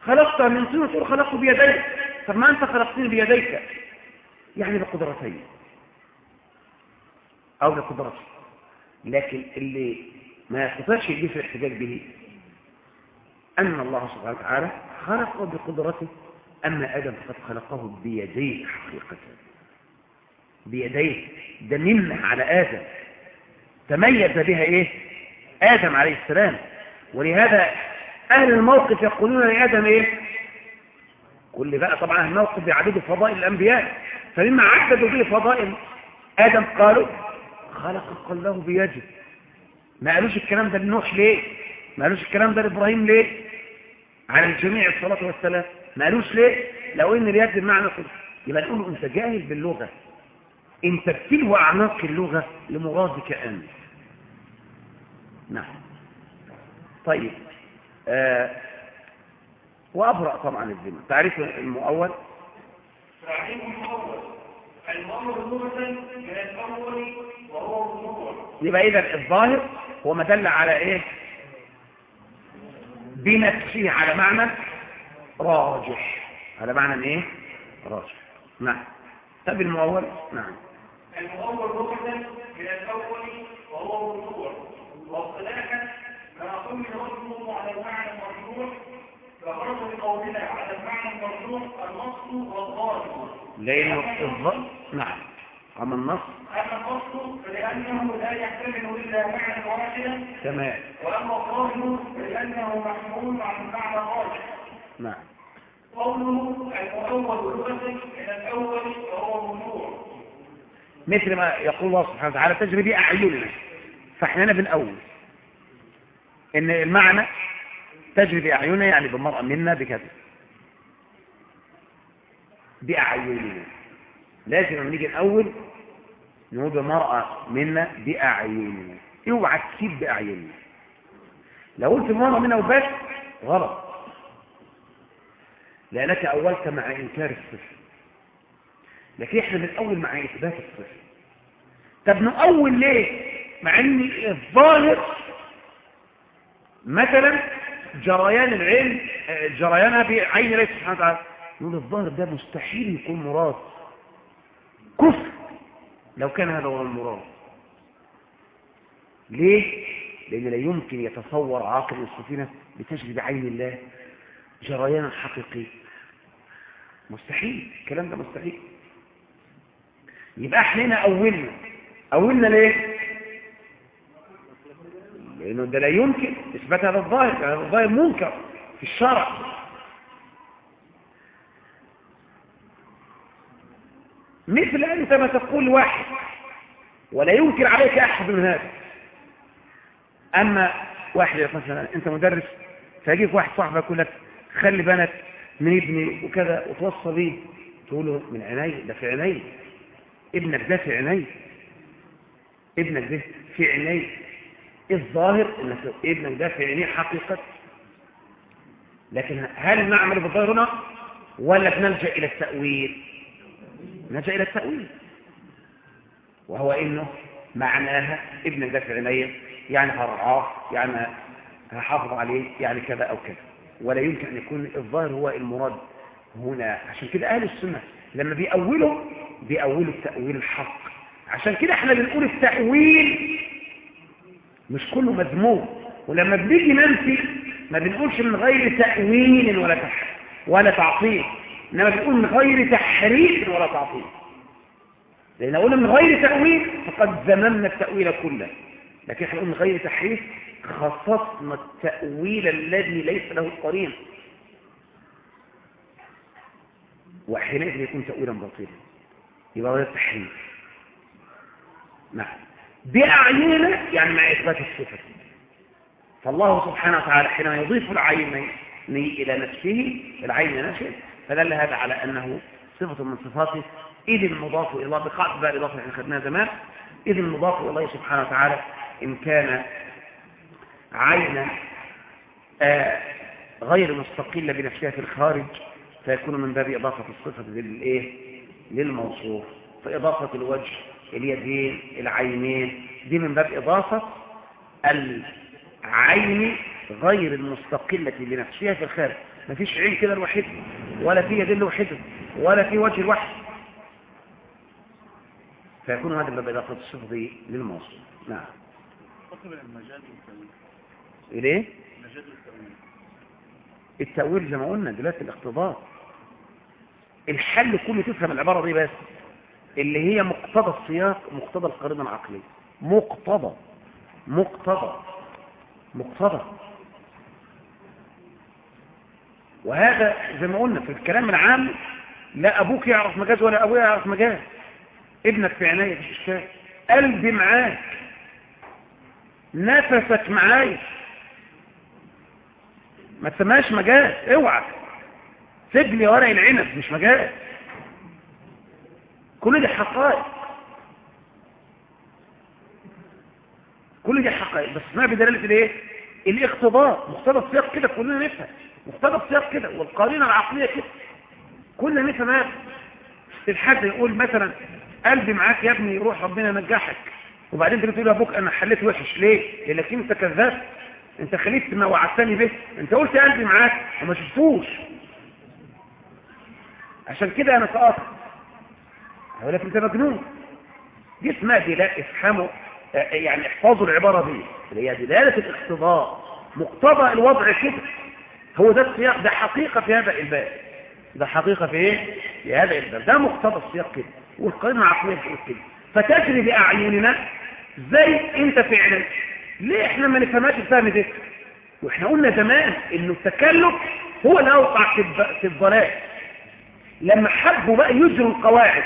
خلقت من طين تقول خلقته بيديك. طب ما أنت خلقتني بيديك. يعني بقدرتين أو بقدرتي لكن اللي ما يستطيعش في الاحتجاج به أن الله سبحانه وتعالى خلقه بقدرته. أما آدم فقد خلقه بيديه حقيقة. بيديه. ده منه على آدم. تميز بها إيه؟ آدم عليه السلام. ولهذا أهل الموقف يقولون لآدم إيه؟ كل بقى طبعا الموقف بيعددوا فضائل الأنبياء. فمما عددوا به فضائل آدم قالوا خلق الله بيده. ما قالوش الكلام ده لنوح ليه؟ ما قالوش الكلام ده لإبراهيم ليه؟ على الجميع الصلاة والسلام. ما قالوش ليه؟ لو إن اليد بمعنى يبقى نقول أنت جاهل باللغة. انت بتلوى اعناق اللغة لمرادك انت نعم. طيب آه وأبرأ طبعا الذمة تعريف المؤول؟ تعريف المؤول. من الأول وهو الظهور يبقى اذا الظاهر هو ما دل على إيه؟ بنفسه على معنى راجح. على معنى إيه؟ راجح. نعم. طب المؤول؟ نعم. المؤول لغة من الأول وهو الظهور واصطلاحا ما قمنا نصبه على المعنى المرجوح فخرج من قولنا على المعنى المرجوح النص والظاهر لأنه الظ... نعم. أما النص؟ أما النص فلأنه لا يحتمل إلا معنى واحدا. تمام. وأما الظاهر فلأنه محمول عن المعنى الراجح نعم. قوله المؤول لغة من الأول وهو الرجوع. مثل ما يقول الله سبحانه وتعالى تجري بأعيننا فإحنا هنا بنقول إن المعنى تجري بأعيننا يعني بالمرأة منا بكذا. بأعيننا. لازم لما نيجي نقول نقول بمرأة منا بأعيننا. اوعى تسيب بأعيننا. لو قلت مرأة منا وبس غلط. لأنك أولت مع إنكار الصفر لكن إحنا بنأول مع إثبات الصفر طب نأول ليه؟ مع إن الظاهر مثلا جريان العلم جريانها بعين الله سبحانه وتعالى نقول الظاهر ده مستحيل يكون مراد. كفر لو كان هذا هو المراد. ليه؟ لأن لا يمكن يتصور عاقل السفينة بتجري بعين الله جريانا حقيقي. مستحيل الكلام ده مستحيل. يبقى إحنا هنا أولنا. أولنا ليه؟ لأنه ده لا يمكن. إثبات هذا الظاهر. هذا الظاهر منكر في الشرع. مثل أنت ما تقول واحد ولا ينكر عليك أحد من هذا. أما واحد مثلا أنت مدرس فيجيك واحد صاحبك يقول لك خلي بالك من ابني وكذا وتوصى بيه. تقول له من عيني ده في عيني. ابنك ده في عيني ابنك ده في عيني الظاهر؟ ان ابنك ده في عينيه حقيقة. لكن هل نعمل بالظاهر هنا؟ ولا بنلجأ إلى التأويل؟ نلجأ إلى التأويل. وهو إنه معناها ابنك ده في عينيه. يعني هرعاه يعني هحافظ عليه يعني كذا أو كذا. ولا يمكن أن يكون الظاهر هو المراد. هنا. عشان كده أهل السنة لما بيأولوا بيأولوا التأويل الحق. عشان كده إحنا بنقول التأويل مش كله مذموم. ولما بنيجي ننفي ما بنقولش من غير تأويل ولا تح ولا تعطيل. إنما بنقول من غير تحريف ولا تعطيل. لأن قلنا من غير تأويل فقد ذممنا التأويل كله. لكن إحنا من غير تحريف خصصنا التأويل الذي ليس له قرين وحينئذ يكون تأويلا باطلا. يبقى هذا التحريف نعم. بأعيننا يعني مع إثبات الصفة. فالله سبحانه وتعالى حينما يضيف العين إلى نفسه العين نفسه فدل هذا على أنه صفة من صفاته إذ المضاف إلى الله بقاعدة بقى الإضافة اللي خدناها زمان. إذ المضاف إلى الله سبحانه وتعالى إن كان عينا آه غير مستقلة بنفسها في الخارج فيكون من باب إضافة الصفة للإيه؟ للموصوف. فإضافة الوجه اليدين العينين دي من باب إضافة العين غير المستقلة بنفسها في الخارج. ما فيش عين كده لوحده ولا في يدين لوحده ولا في وجه لوحده. فيكون هذا من باب إضافة الصفة دي للموصوف. نعم. إليه؟ التأويل. زي ما قلنا دلوقتي الاقتضاء. الحل كله تفهم العبارة دي بس اللي هي مقتضى السياق مقتضى القرينة العقلية. مقتضى. مقتضى. مقتضى. وهذا زي ما قلنا في الكلام العام لا أبوك يعرف مجاز ولا أبويا يعرف مجاز. ابنك في عناية إشكال. قلبي معاك. نفسك معايا. ما تسماش مجاز. اوعى. لي ورق العنب مش مجاز كل دي حقائق. كل دي حقائق. بس اسمها بدلالة الايه؟ الاقتضاء. مقتضى السياق كده كلنا نفهم. مقتضى السياق كده. والقرينة العقلية كده. كلنا نفهم هذا الحد يقول مثلا قلبي معاك يا ابني روح ربنا ينجحك وبعدين تقول لابوك أنا حليت وحش. ليه؟ لأنك أنت كذاب. أنت خليت ما وعدتني به. أنت قلت قلبي معاك وما شفتوش. عشان كده أنا سقطت هقول لك انت مجنون. دي اسمها افهموا يعني احفظوا العبارة دي اللي هي دلالة الاقتضاء مقتضى الوضع كده. هو ده السياق ده حقيقة في هذا الباب. ده حقيقة في إيه؟ في هذا الباب. ده مقتضى السياق كده. والقرينه العقلية بتقول كده. فتجري بأعيننا زي أنت فعلا. ليه إحنا ما نفهمهاش الفهم ده؟ وإحنا قلنا زمان إنه التكلف هو اللي أوقع في الضلال. لما حبوا بقى يجروا القواعد.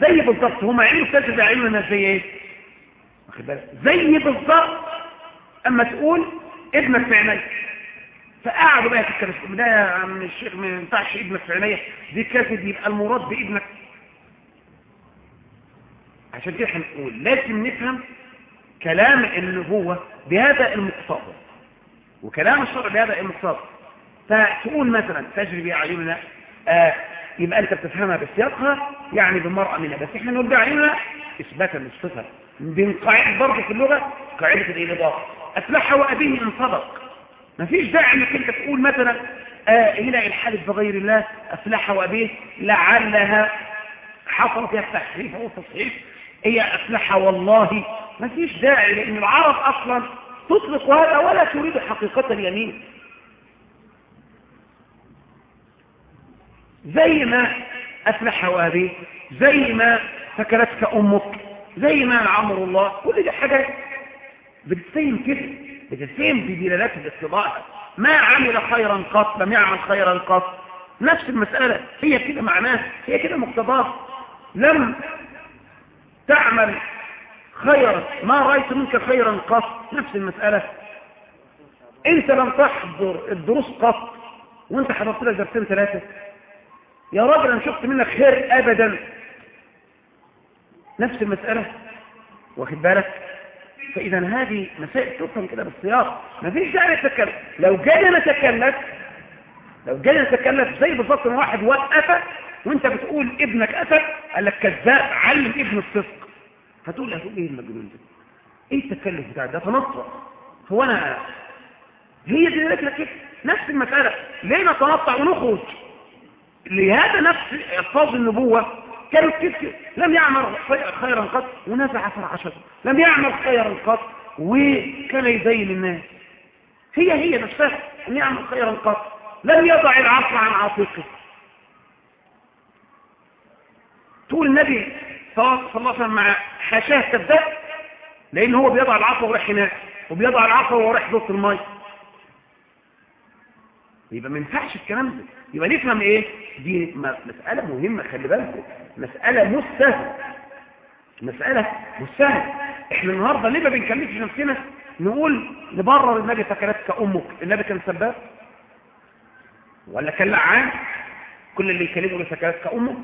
زي بالظبط هم عينوا تجري باعيننا زي إيه؟ واخد بالك؟ زي بالظبط. أما تقول ابنك في عينيا فقعدوا بقى يتكلموا ده يا عم الشيخ ما ينفعش ابنك في عينيا دي كاسد يبقى المراد بابنك. عشان كده هنقول لازم نفهم كلام النبوة بهذا المقتضى وكلام الشرع بهذا المقتضى فتقول مثلا تجري بأعيننا آه يبقى انت بتفهمها بسياقها يعني بالمرأة منها. بس إحنا نقول بأعيننا اثباتا للصفة من قاعدة برضه في اللغة قاعدة الإضافة. أفلح وأبيه إن صدق. ما فيش داعي إنك أنت تقول مثلا آه هنا الحادث بغير الله أفلح وأبيه. لعلها حصل فيها التحريف أو التصحيف هي أفلح والله. ما فيش داعي لأن العرب أصلا تطلق هذا ولا تريد حقيقة اليمين. زي ما أفلح وأبيه زي ما فكرتك أمك زي ما عمر الله كل دي حاجات بتتفهم كده بتتفهم بدلالات الاستضاءة. ما عمل خيرا قط لم يعمل خيرا قط. نفس المسألة هي كده معناها هي كده مقتضاه لم تعمل خيرا ما رأيت منك خيرا قط. نفس المسألة. انت لم تحضر الدروس قط وانت حضرت لك درسين ثلاثة. يا راجل أنا شفت منك خير ابدا. نفس المسألة واخد بالك؟ فإذا هذه مسائل تفهم كده بالسياق. ما فيش داعي نتكلم. لو جاي نتكلم لو جاي نتكلم زي بالظبط ان واحد وقفك وأنت بتقول ابنك اتى قال لك كذاب علم ابن الصدق. هتقول هتقول إيه المجنون ده؟ إيه التكلف بتاع ده؟ تنطع هو أنا هي دي لك كده نفس المسألة. ليه نتنطع ونخرج؟ لهذا نفس الفاظ النبوة كانت كده لم يعمل خيرا قط ونزع فرعشته لم يعمل خيرا قط وكان يزين الناس. هي هي نفسها لم يعمل خيرا قط. لم يضع العصر عن عاتقه. تقول النبي صلى الله عليه وسلم مع حاشاة كذاب لأن هو بيضع العصا ورايح هناك وبيضع العصا وهو رايح ضغط الميه يبقى ما ينفعش الكلام ده. يبقى نفهم إيه؟ دي مسألة مهمة خلي بالكم. مسألة مش سهلة مسألة مش سهلة إحنا النهاردة ليه ما بنكلمش نفسنا نقول نبرر النبي فكرتك كأمك؟ النبي كان سباب. ولا كان لعان؟ كل اللي يكلمه فكرتك كأمك.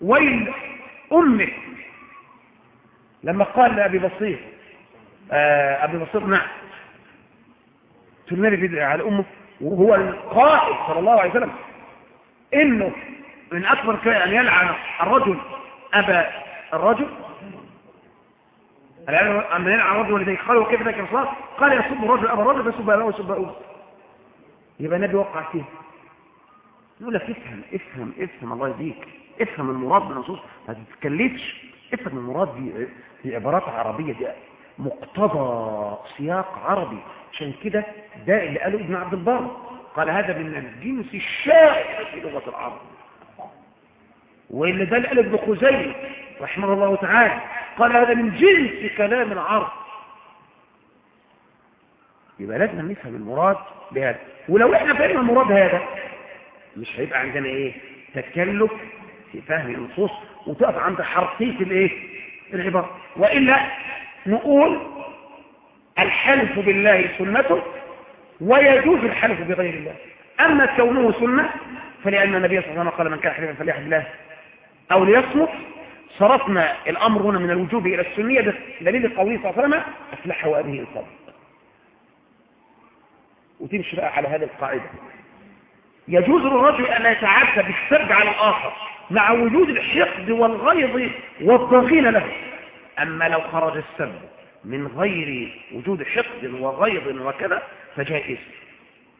ويل أمك لما قال لأبي بصير آه أبي بصير نعم. بيدعي على أمه وهو القائد صلى الله عليه وسلم. إنه من أكبر كده أن يلعن الرجل أبا الرجل. أما يلعن الرجل والديه قالوا كيف ذاك الصلاة قال يسب الرجل أبا الرجل فيسب أباه ويسب أبوه يبقى النبي وقع فيه. يقول لك افهم افهم افهم الله يهديك. افهم المراد من النصوص ما تتكلفش. افهم المراد في عبارات عربية دي مقتضى سياق عربي. عشان كده ده اللي قاله ابن عبد البر. قال هذا من الجنس الشائع في لغة العرب. واللي ده اللي قاله ابن خزيمة رحمه الله تعالى. قال هذا من جنس كلام العرب. يبقى لازم نفهم المراد بهذا. ولو إحنا فهمنا المراد هذا مش هيبقى عندنا إيه؟ تكلف في فهم النصوص وتقف عند حرفية الإيه؟ العبارة. وإلا نقول الحلف بالله سنته ويجوز الحلف بغير الله. أما كونه سنة فلأن النبي صلى الله عليه وسلم قال من كان حلفا فليحلف بالله أو ليصمت صرفنا الأمر هنا من الوجوب إلى السنية بدليل قوله صلى الله عليه وسلم أفلح وابه ان صدق وتمشي بقى على هذه القاعدة. يجوز للرجل أن يتعدى بالسرد على الآخر مع وجود الحقد والغيظ والضغين له. أما لو خرج السب من غير وجود حقد وغيظ وكذا فجائز.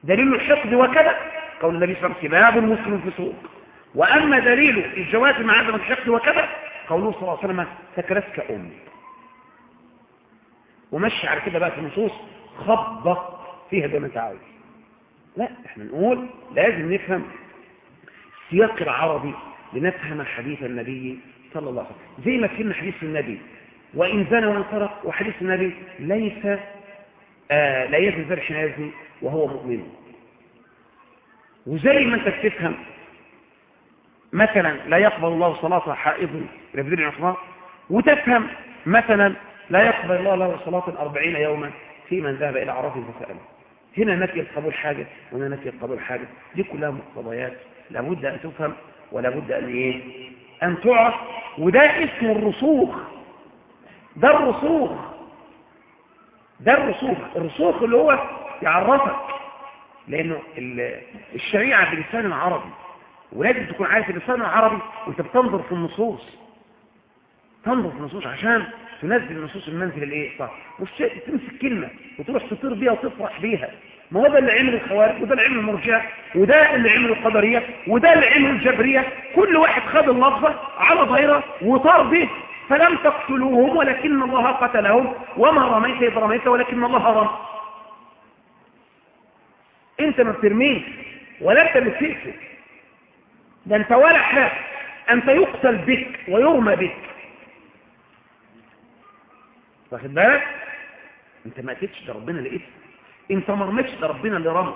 دليل الحقد وكذا؟ قول النبي صلى الله عليه وسلم سباب المسلم في سوق وأما دليل الجواز مع عدم الحقد وكذا؟ قوله صلى الله عليه وسلم سكرتك أمي. ومشي على كده بقى في النصوص؟ خبط فيها زي ما انت عاوز. لا إحنا نقول لازم نفهم السياق العربي لنفهم حديث النبي صلى الله عليه وسلم. زي ما فهمنا حديث النبي. وإن زنى وإن سرق وحديث النبي ليس آه لا يزني زر حين يزني وهو مؤمن. وزي ما انت بتفهم مثلا لا يقبل الله صلاة حائض لبذل العصماء وتفهم مثلا لا يقبل الله له صلاة أربعين يوما في من ذهب إلى عرفة فسأله. هنا نفي القبول حاجة وهنا نفي القبول حاجة. دي كلها مقتضيات. لابد أن تفهم ولابد أن إيه؟ أن تعرف. وده اسم الرسوخ. ده الرسوخ. ده الرسوخ. الرسوخ اللي هو يعرفك. لأنه الشريعة بلسان عربي ولازم تكون عارف اللسان العربي وأنت بتنظر في النصوص. تنظر في النصوص عشان تنزل النصوص المنزل الإيه؟ صح مش تمسك كلمة وتروح تطير بيها وتفرح بيها. ما هو ده اللي عمل الخوارج وده اللي عمل المرجئة وده اللي عمل القدرية وده اللي عمل الجبرية. كل واحد خد اللفظة على ظهيره وطار به فلم تقتلوهم ولكن الله قتلهم وما رميت إذ رميت ولكن الله رمى. انت ما بترميه ولا انت بتقتل. ده انت ولا حاجة انت يقتل بك ويرمى بك. واخد بالك؟ انت ما قتلتش ده ربنا اللي انت ما رميتش ده ربنا اللي رمى.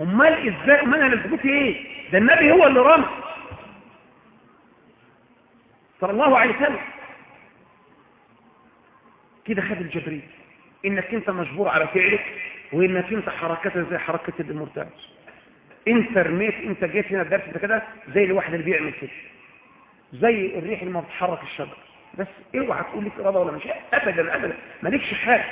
امال إزاي؟ امال أنا اللي إيه؟ ده النبي هو اللي رمى. صلى الله عليه وسلم. كده خد الجبريل. إنك أنت مجبور على فعلك وإنك أنت حركتك زي حركة المرتاج انت رميت انت جيت هنا الدرس ده كده زي الواحد اللي بيعمل كده. زي الريح اللي ما بتحرك الشجر. بس اوعى تقول لك إرادة ولا مش ابدا ابدا. مالكش حاجة.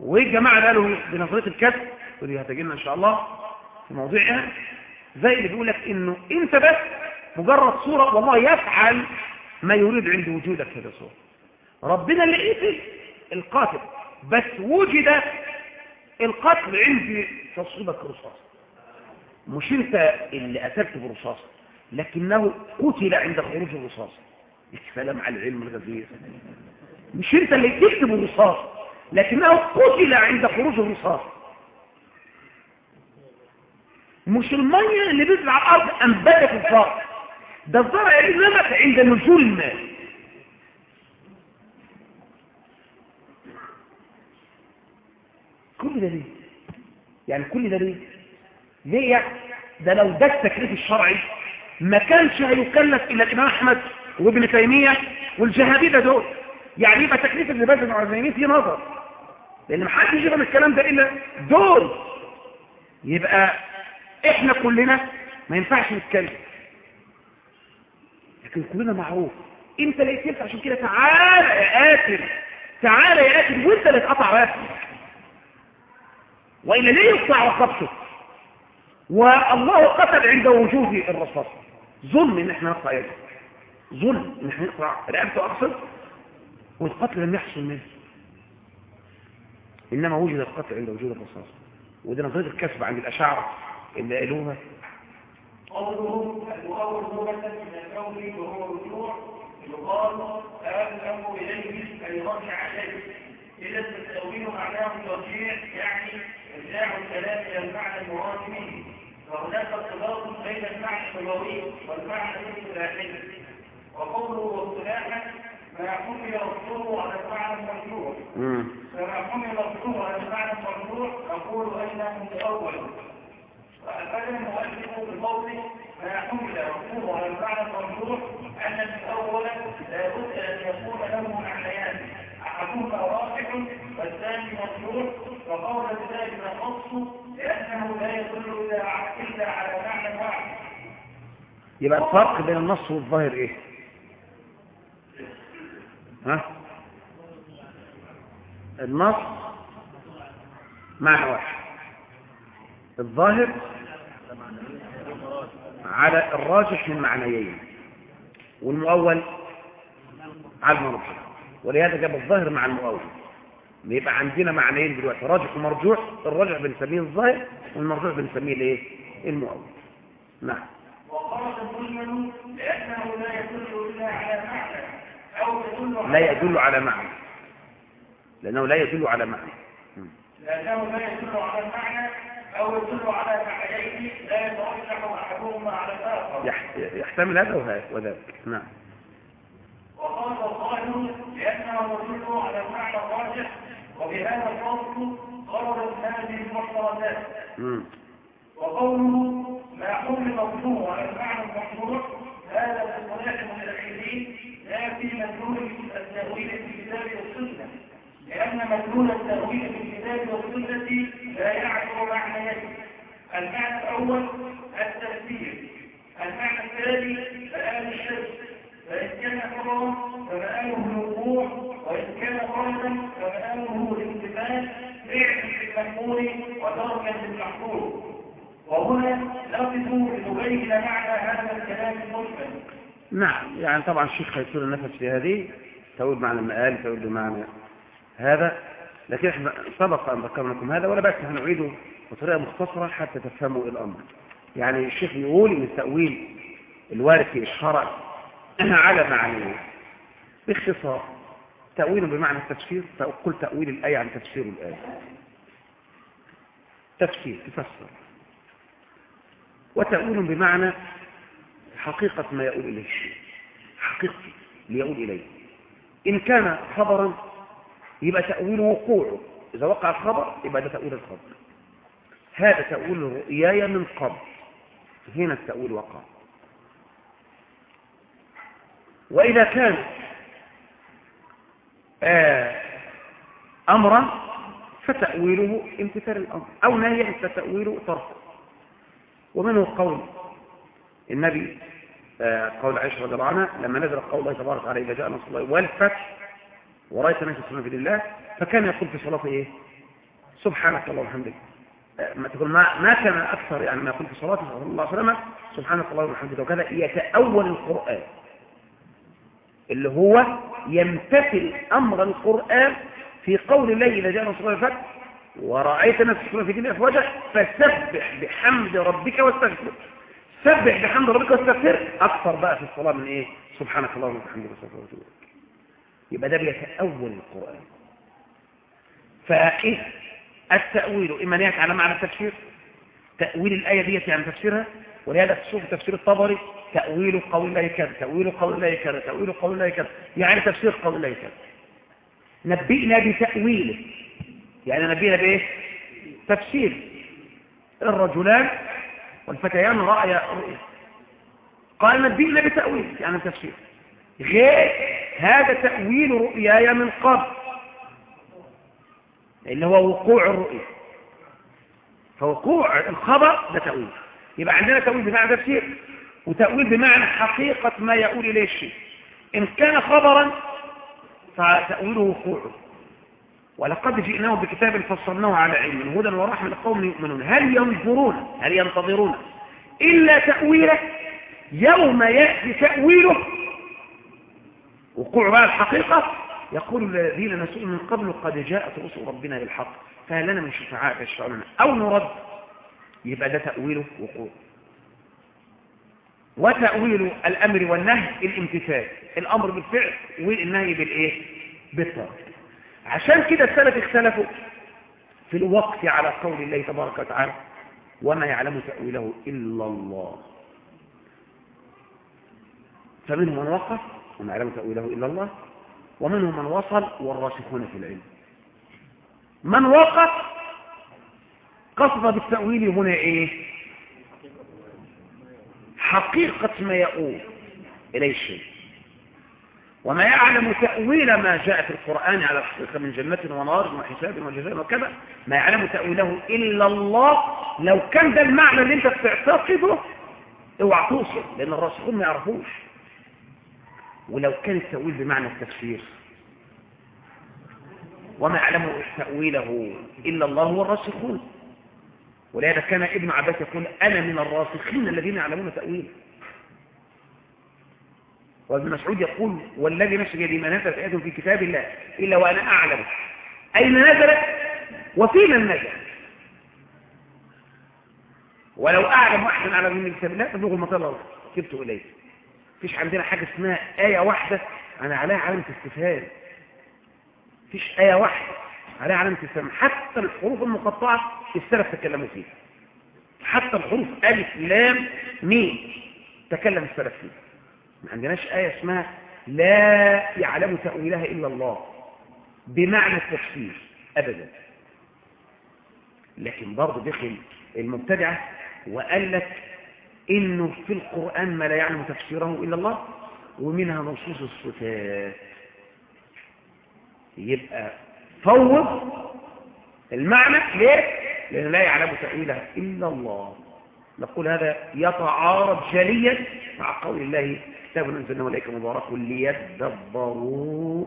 وإيه الجماعة قالوا بنظرية الكسب ودي هتجي لنا إن شاء الله في موضوعها زي اللي بيقول لك إنه أنت بس مجرد صورة والله يفعل ما يريد عند وجودك هذه الصورة ربنا اللي قتل القاتل. بس وجد القتل عند تصويبك رصاص مش أنت اللي قتلت برصاص لكنه قتل عند خروج الرصاص السلام على العلم الغزير. مش أنت اللي تكتب الرصاص لكنه قتل عند خروج الرصاص مش المية اللي بينزل على الأرض أنبتت الزرع ده الزرع اللي نمت عند نزول الماء كل ده ليه؟ يعني كل ده ليه؟ ليه يعني ده لو ده التكليف الشرعي ما كانش هيكلف إلا الإمام أحمد وابن تيمية والجهابيدة دول. يعني يبقى تكليف ابن باز العزيمين فيه نظر. لأن ما حدش يفهم الكلام ده إلا دول. يبقى إحنا كلنا ما ينفعش نتكلم. لكن كلنا معروف. انت اللي قتلت عشان كده تعالى يا قاتل تعالى يا قاتل وانت اللي اتقطع راسك؟ ليه يقطع رقبته والله قتل عند وجود الرصاص. ظلم إن إحنا نقطع يده. ظلم إن إحنا نقطع رقبته أقصد. والقتل لم يحصل منه. إنما وجد القتل عند وجود الرصاص. وده نظرية الكسب عند الاشاعره اللي قالوها. قوله المؤول الكون وهو رجوع يقال إليه أي رجع إليه. إذا معناه الترجيع يعني إرجاع الكلام إلى المعنى المراد به. وهناك ارتباط بين المعنى اللغوي والمعنى الاصطلاحي وقوله واصطلاحا ما حمل رسوله على المعنى المرجوع فما حمل رسوله على المعنى المرجوع نقول أنه متأول. وأفاد المؤلف بقوله ما حمل رسوله على المعنى المرجوع أن الأول لا بد أن يكون له معنيان. أحدهما راجح والثاني مرجوع وقول نص لأنه لا يدل إلا على معنى واحد. يبقى الفرق بين النص والظاهر إيه؟ ها؟ النص معنى واحد. الظاهر على الراجح من معنيين والمؤول على المرجح ولهذا جاب الظاهر مع المؤول. يبقى عندنا معنيين دلوقتي. راجح ومرجوح الراجح بنسميه الظاهر والمرجوح بنسميه الايه؟ المؤول. نعم. وقال المجمل لأنه لا يدل إلا على معنى. أو يدل على لا يدل على معنى. لأنه لا يدل على معنى لأنه لا يدل على المعنى أو يدل على معنيين لا يترجح أحدهما على الآخر. يح- يحتمل هذا وذاك. نعم. وقال الظاهر لأنه يدل على الراجح وبهذا الفصل خرجت هذه المحترزات مم. وقوله ما حمل مفهوم على المعنى المشروع هذا في صلاح المتأخرين لا في مدلول التأويل في الكتاب والسنة. لأن مدلول التأويل في الكتاب والسنة لا يعرف معنيين المعنى الأول التفسير المعنى الثاني بيان الشرك. فإن كان حرا فمآله الوقوع وإن كان فردا فمآله الامتثال فعلا بالمأمور وتركا بالمحظور وهنا نقف لنبين معنى هذا الكلام المجمل نعم يعني طبعا الشيخ هيطول النفس في هذه تقول معنى المآل تقول بمعنى هذا لكن إحنا سبق أن ذكرنا لكم هذا ولا بأس هنعيده بطريقة مختصرة حتى تفهموا الأمر. يعني الشيخ يقول إن التأويل الوارد في الشرع على معنى باختصار تأويل بمعنى التفسير؟ فقل تأويل الآية عن تفسير الآية. تفسير تفسر. وتأويل بمعنى حقيقة ما يقول إليه. الشيء حقيقتي ليقول إليه. إن كان خبرا يبقى تأويل وقوعه. إذا وقع الخبر يبقى ده تأويل الخبر. هذا تأويل رؤياي من قبل. هنا التأويل وقع. وإذا كان أمرا فتأويله امتثال الأمر أو نهيا فتأويله تركه ومنه قول النبي آه قول عائشة رضي الله عنها لما نزل قول الله تبارك وتعالى إذا جاء نصر الله والفتح ورأيت الناس يسلمون في الله فكان يقول في صلاته إيه؟ سبحانك اللهم وبحمدك. ما تقول ما ما كان أكثر يعني ما يقول في صلاته صلى الله عليه وسلم سبحانك اللهم وبحمدك وكذا يتأول القرآن. اللي هو يمتثل أمر القرآن في قول الله إذا جاء نصر الفتح ورأيت يسلمون في الله أفواجا فسبح بحمد ربك واستغفر. سبح بحمد ربك واستغفر. أكثر بقى في الصلاة من إيه؟ سبحانك اللهم وبحمدك واستغفر يبقى ده بيتأول القرآن. فإيه؟ التأويل. إما نيات على معنى التفسير؟ تأويل الآية ديت يعني تفسيرها؟ ولهذا تشوف تفسير الطبري تأويل قول الله كذا تأويل قول الله كذا تأويل قول الله كذا. يعني تفسير قول الله كذا. نبئنا بتأويله. يعني نبئنا بإيه؟ تفسير. الرجلان والفتيان رأي رؤية. قال نبئنا بتأويل يعني تفسير. غير هذا تأويل رؤياي من قبل. اللي هو وقوع الرؤية. فوقوع الخبر ده تأويل. يبقى عندنا تأويل بمعنى تفسير وتأويل بمعنى حقيقة ما يقول إليه الشيء. إن كان خبرا فتأويله وقوعه. ولقد جئناه بكتاب فصلناه على علم هدى ورحمة لقوم يؤمنون. هل ينظرون؟ هل ينتظرون؟ إلا تأويله يوم يأتي تأويله. وقوع بقى الحقيقة. يقول الذين نسوا من قبل قد جاءت رسل ربنا بالحق. فهل لنا من شفعاء يشفعون؟ أو نرد. يبقى ده تأويله وقوع وتأويل الأمر والنهي الامتثال. الأمر بالفعل والنهي بالإيه؟ بالترك عشان كده السلف اختلفوا في الوقت على قول الله تبارك وتعالى وما يعلم تأويله إلا الله. فمنهم من وقف وما يعلم تأويله إلا الله. ومنهم من وصل والراسخون في العلم. من وقف قصد بالتأويل هنا إيه؟ حقيقة ما يقول إليه الشيء وما يعلم تأويل ما جاء في القرآن على الحقيقة من جنة ونار وحساب وجزاء وكذا ما يعلم تأويله إلا الله. لو كان ده المعنى اللي أنت بتعتقده اوعى توصل لأن الراسخون ما يعرفوش. ولو كان التأويل بمعنى التفسير. وما يعلم تأويله إلا الله هو الراسخون ولهذا كان ابن عباس يقول أنا من الراسخين الذين يعلمون تأويله وابن مسعود يقول والذي نفس بيدي ما نزلت آية في كتاب الله إلا وأنا أعلم. أين نزلت وفيما نزلت ولو أعلم أحسن على من كتاب الله فبلغ المطلع كتبت إليه. فيش عندنا حاجة اسمها آية واحدة أنا عليها علامة استفهام. فيش آية واحدة عليها علامة استفهام. حتى الحروف المقطعة السلف تكلموا فيها حتى الحروف ألف لام ميم تكلم السلف فيها ما عندناش آية اسمها لا يعلم تأويلها إلا الله بمعنى التفسير أبدا. لكن برضه دخل المبتدعة وقال لك إنه في القرآن ما لا يعلم تفسيره إلا الله ومنها نصوص الصفات. يبقى فوض المعنى ليه؟ لأنه لا يعلم تأويلها إلا الله. نقول هذا يتعارض جليا مع قول الله كتاب أنزلنا ملائكة مبارك ليدبروا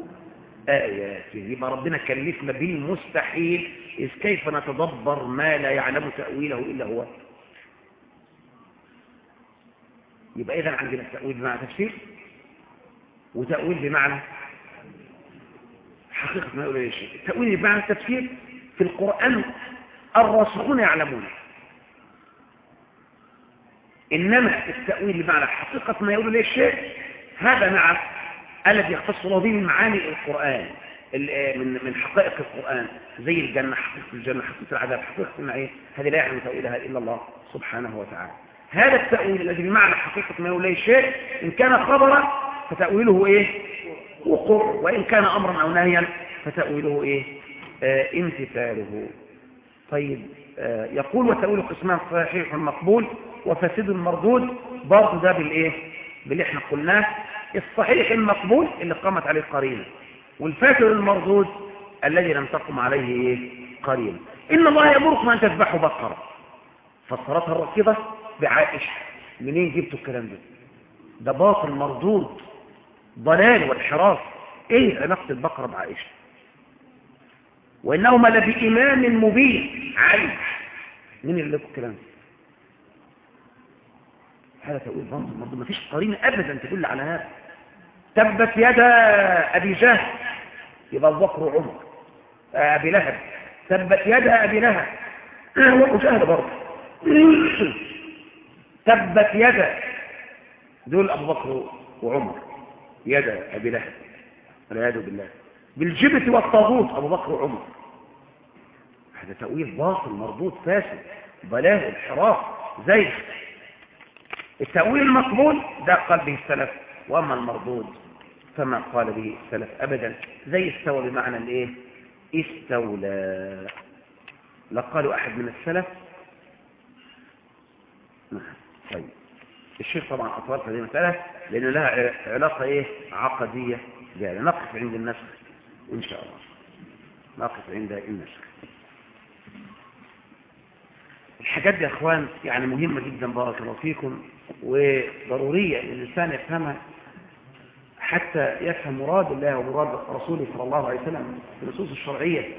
آياته. يبقى ربنا كلفنا بالمستحيل إذ كيف نتدبر ما لا يعلم تأويله إلا هو؟ يبقى إذا عندنا التأويل بمعنى تفسير وتأويل بمعنى حقيقة ما يقول شيء. التأويل بمعنى التفسير في القرآن الراسخون يعلمون. إنما التأويل بمعنى حقيقة ما يقول لي الشيء هذا مع الذي يختص الله به من معاني القرآن من من حقائق القرآن. زي الجنة حقيقة الجنة حقيقة العذاب حقيقة النعيم هذه لا يعلم تأويلها إلا الله سبحانه وتعالى. هذا التأويل الذي بمعنى حقيقة ما يولي شيء إن كان خبرا فتأويله إيه؟ وقوع وإن كان أمرا أو نهيا فتأويله إيه؟ آه امتثاله. طيب آه يقول وتأويل قسمان صحيح مقبول وفاسد مردود برضه ده بالإيه؟ باللي إحنا قلناه الصحيح المقبول اللي قامت عليه قرينه والفاسد المردود الذي لم تقم عليه إيه؟ قرينه إن الله يأمركم أن تذبحوا بقرة. فسرتها الركيضة بعائشة منين جبتوا الكلام ده؟ ده باطل مردود ضلال والحراف إيه علاقة البقرة بعائشة؟ وإنهما لبإمام مبين. علي. مين اللي لكم الكلام؟ ده هذا تقول باطل مردود ما فيش قرينة ابدا تدل على هذا. تبت يدا أبي جهل. يبقى ابو بكر وعمر أبي لهب. تبت يدا أبي لهب. جهل برضه. تبت يدا. دول أبو بكر وعمر. يدا أبي لهب. والعياذ بالله. بالجبت والطاغوت. أبو بكر وعمر. هذا تأويل باطل مردود فاسد ضلال انحراف زيغ. التأويل المقبول ده قال به السلف. وأما المردود فما قال به السلف أبدا. زي استوى بمعنى الإيه؟ استولى. لا قالوا أحد من السلف. نعم طيب. الشيخ طبعا أطول هذه المسألة لأن لها علاقة إيه؟ عقدية جاية نقف عند النسخ. إن شاء الله. نقف عند النسخ الحاجات دي يا أخوان يعني مهمة جدا بارك الله فيكم وضرورية أن الإنسان يفهمها حتى يفهم مراد الله ومراد رسوله صلى الله عليه وسلم في النصوص الشرعية.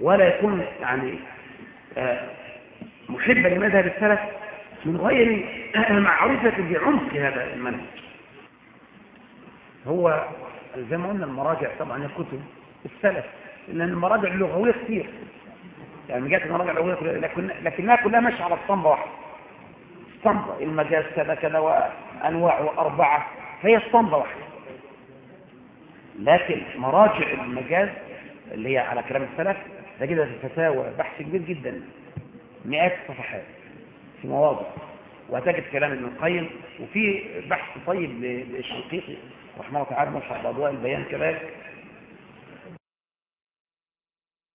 ولا يكون يعني محبا لمذهب السلف من غير معرفة بعمق هذا المنهج. هو زي ما قلنا المراجع طبعا الكتب السلف لأن المراجع اللغوية كثير يعني جاءت المراجع اللغوية لكن لكنها كلها ماشية على اسطمبة واحدة. اسطمبة المجاز كذا كذا وأنواع أربعة هي اسطمبة واحدة. لكن مراجع المجاز اللي هي على كلام السلف تجد في الفتاوى بحث كبير جدا. مئات الصفحات في مواضع. وهتجد كلام ابن القيم وفي بحث طيب للشنقيطي رحمه الله تعالى ملحق بأضواء البيان كذلك.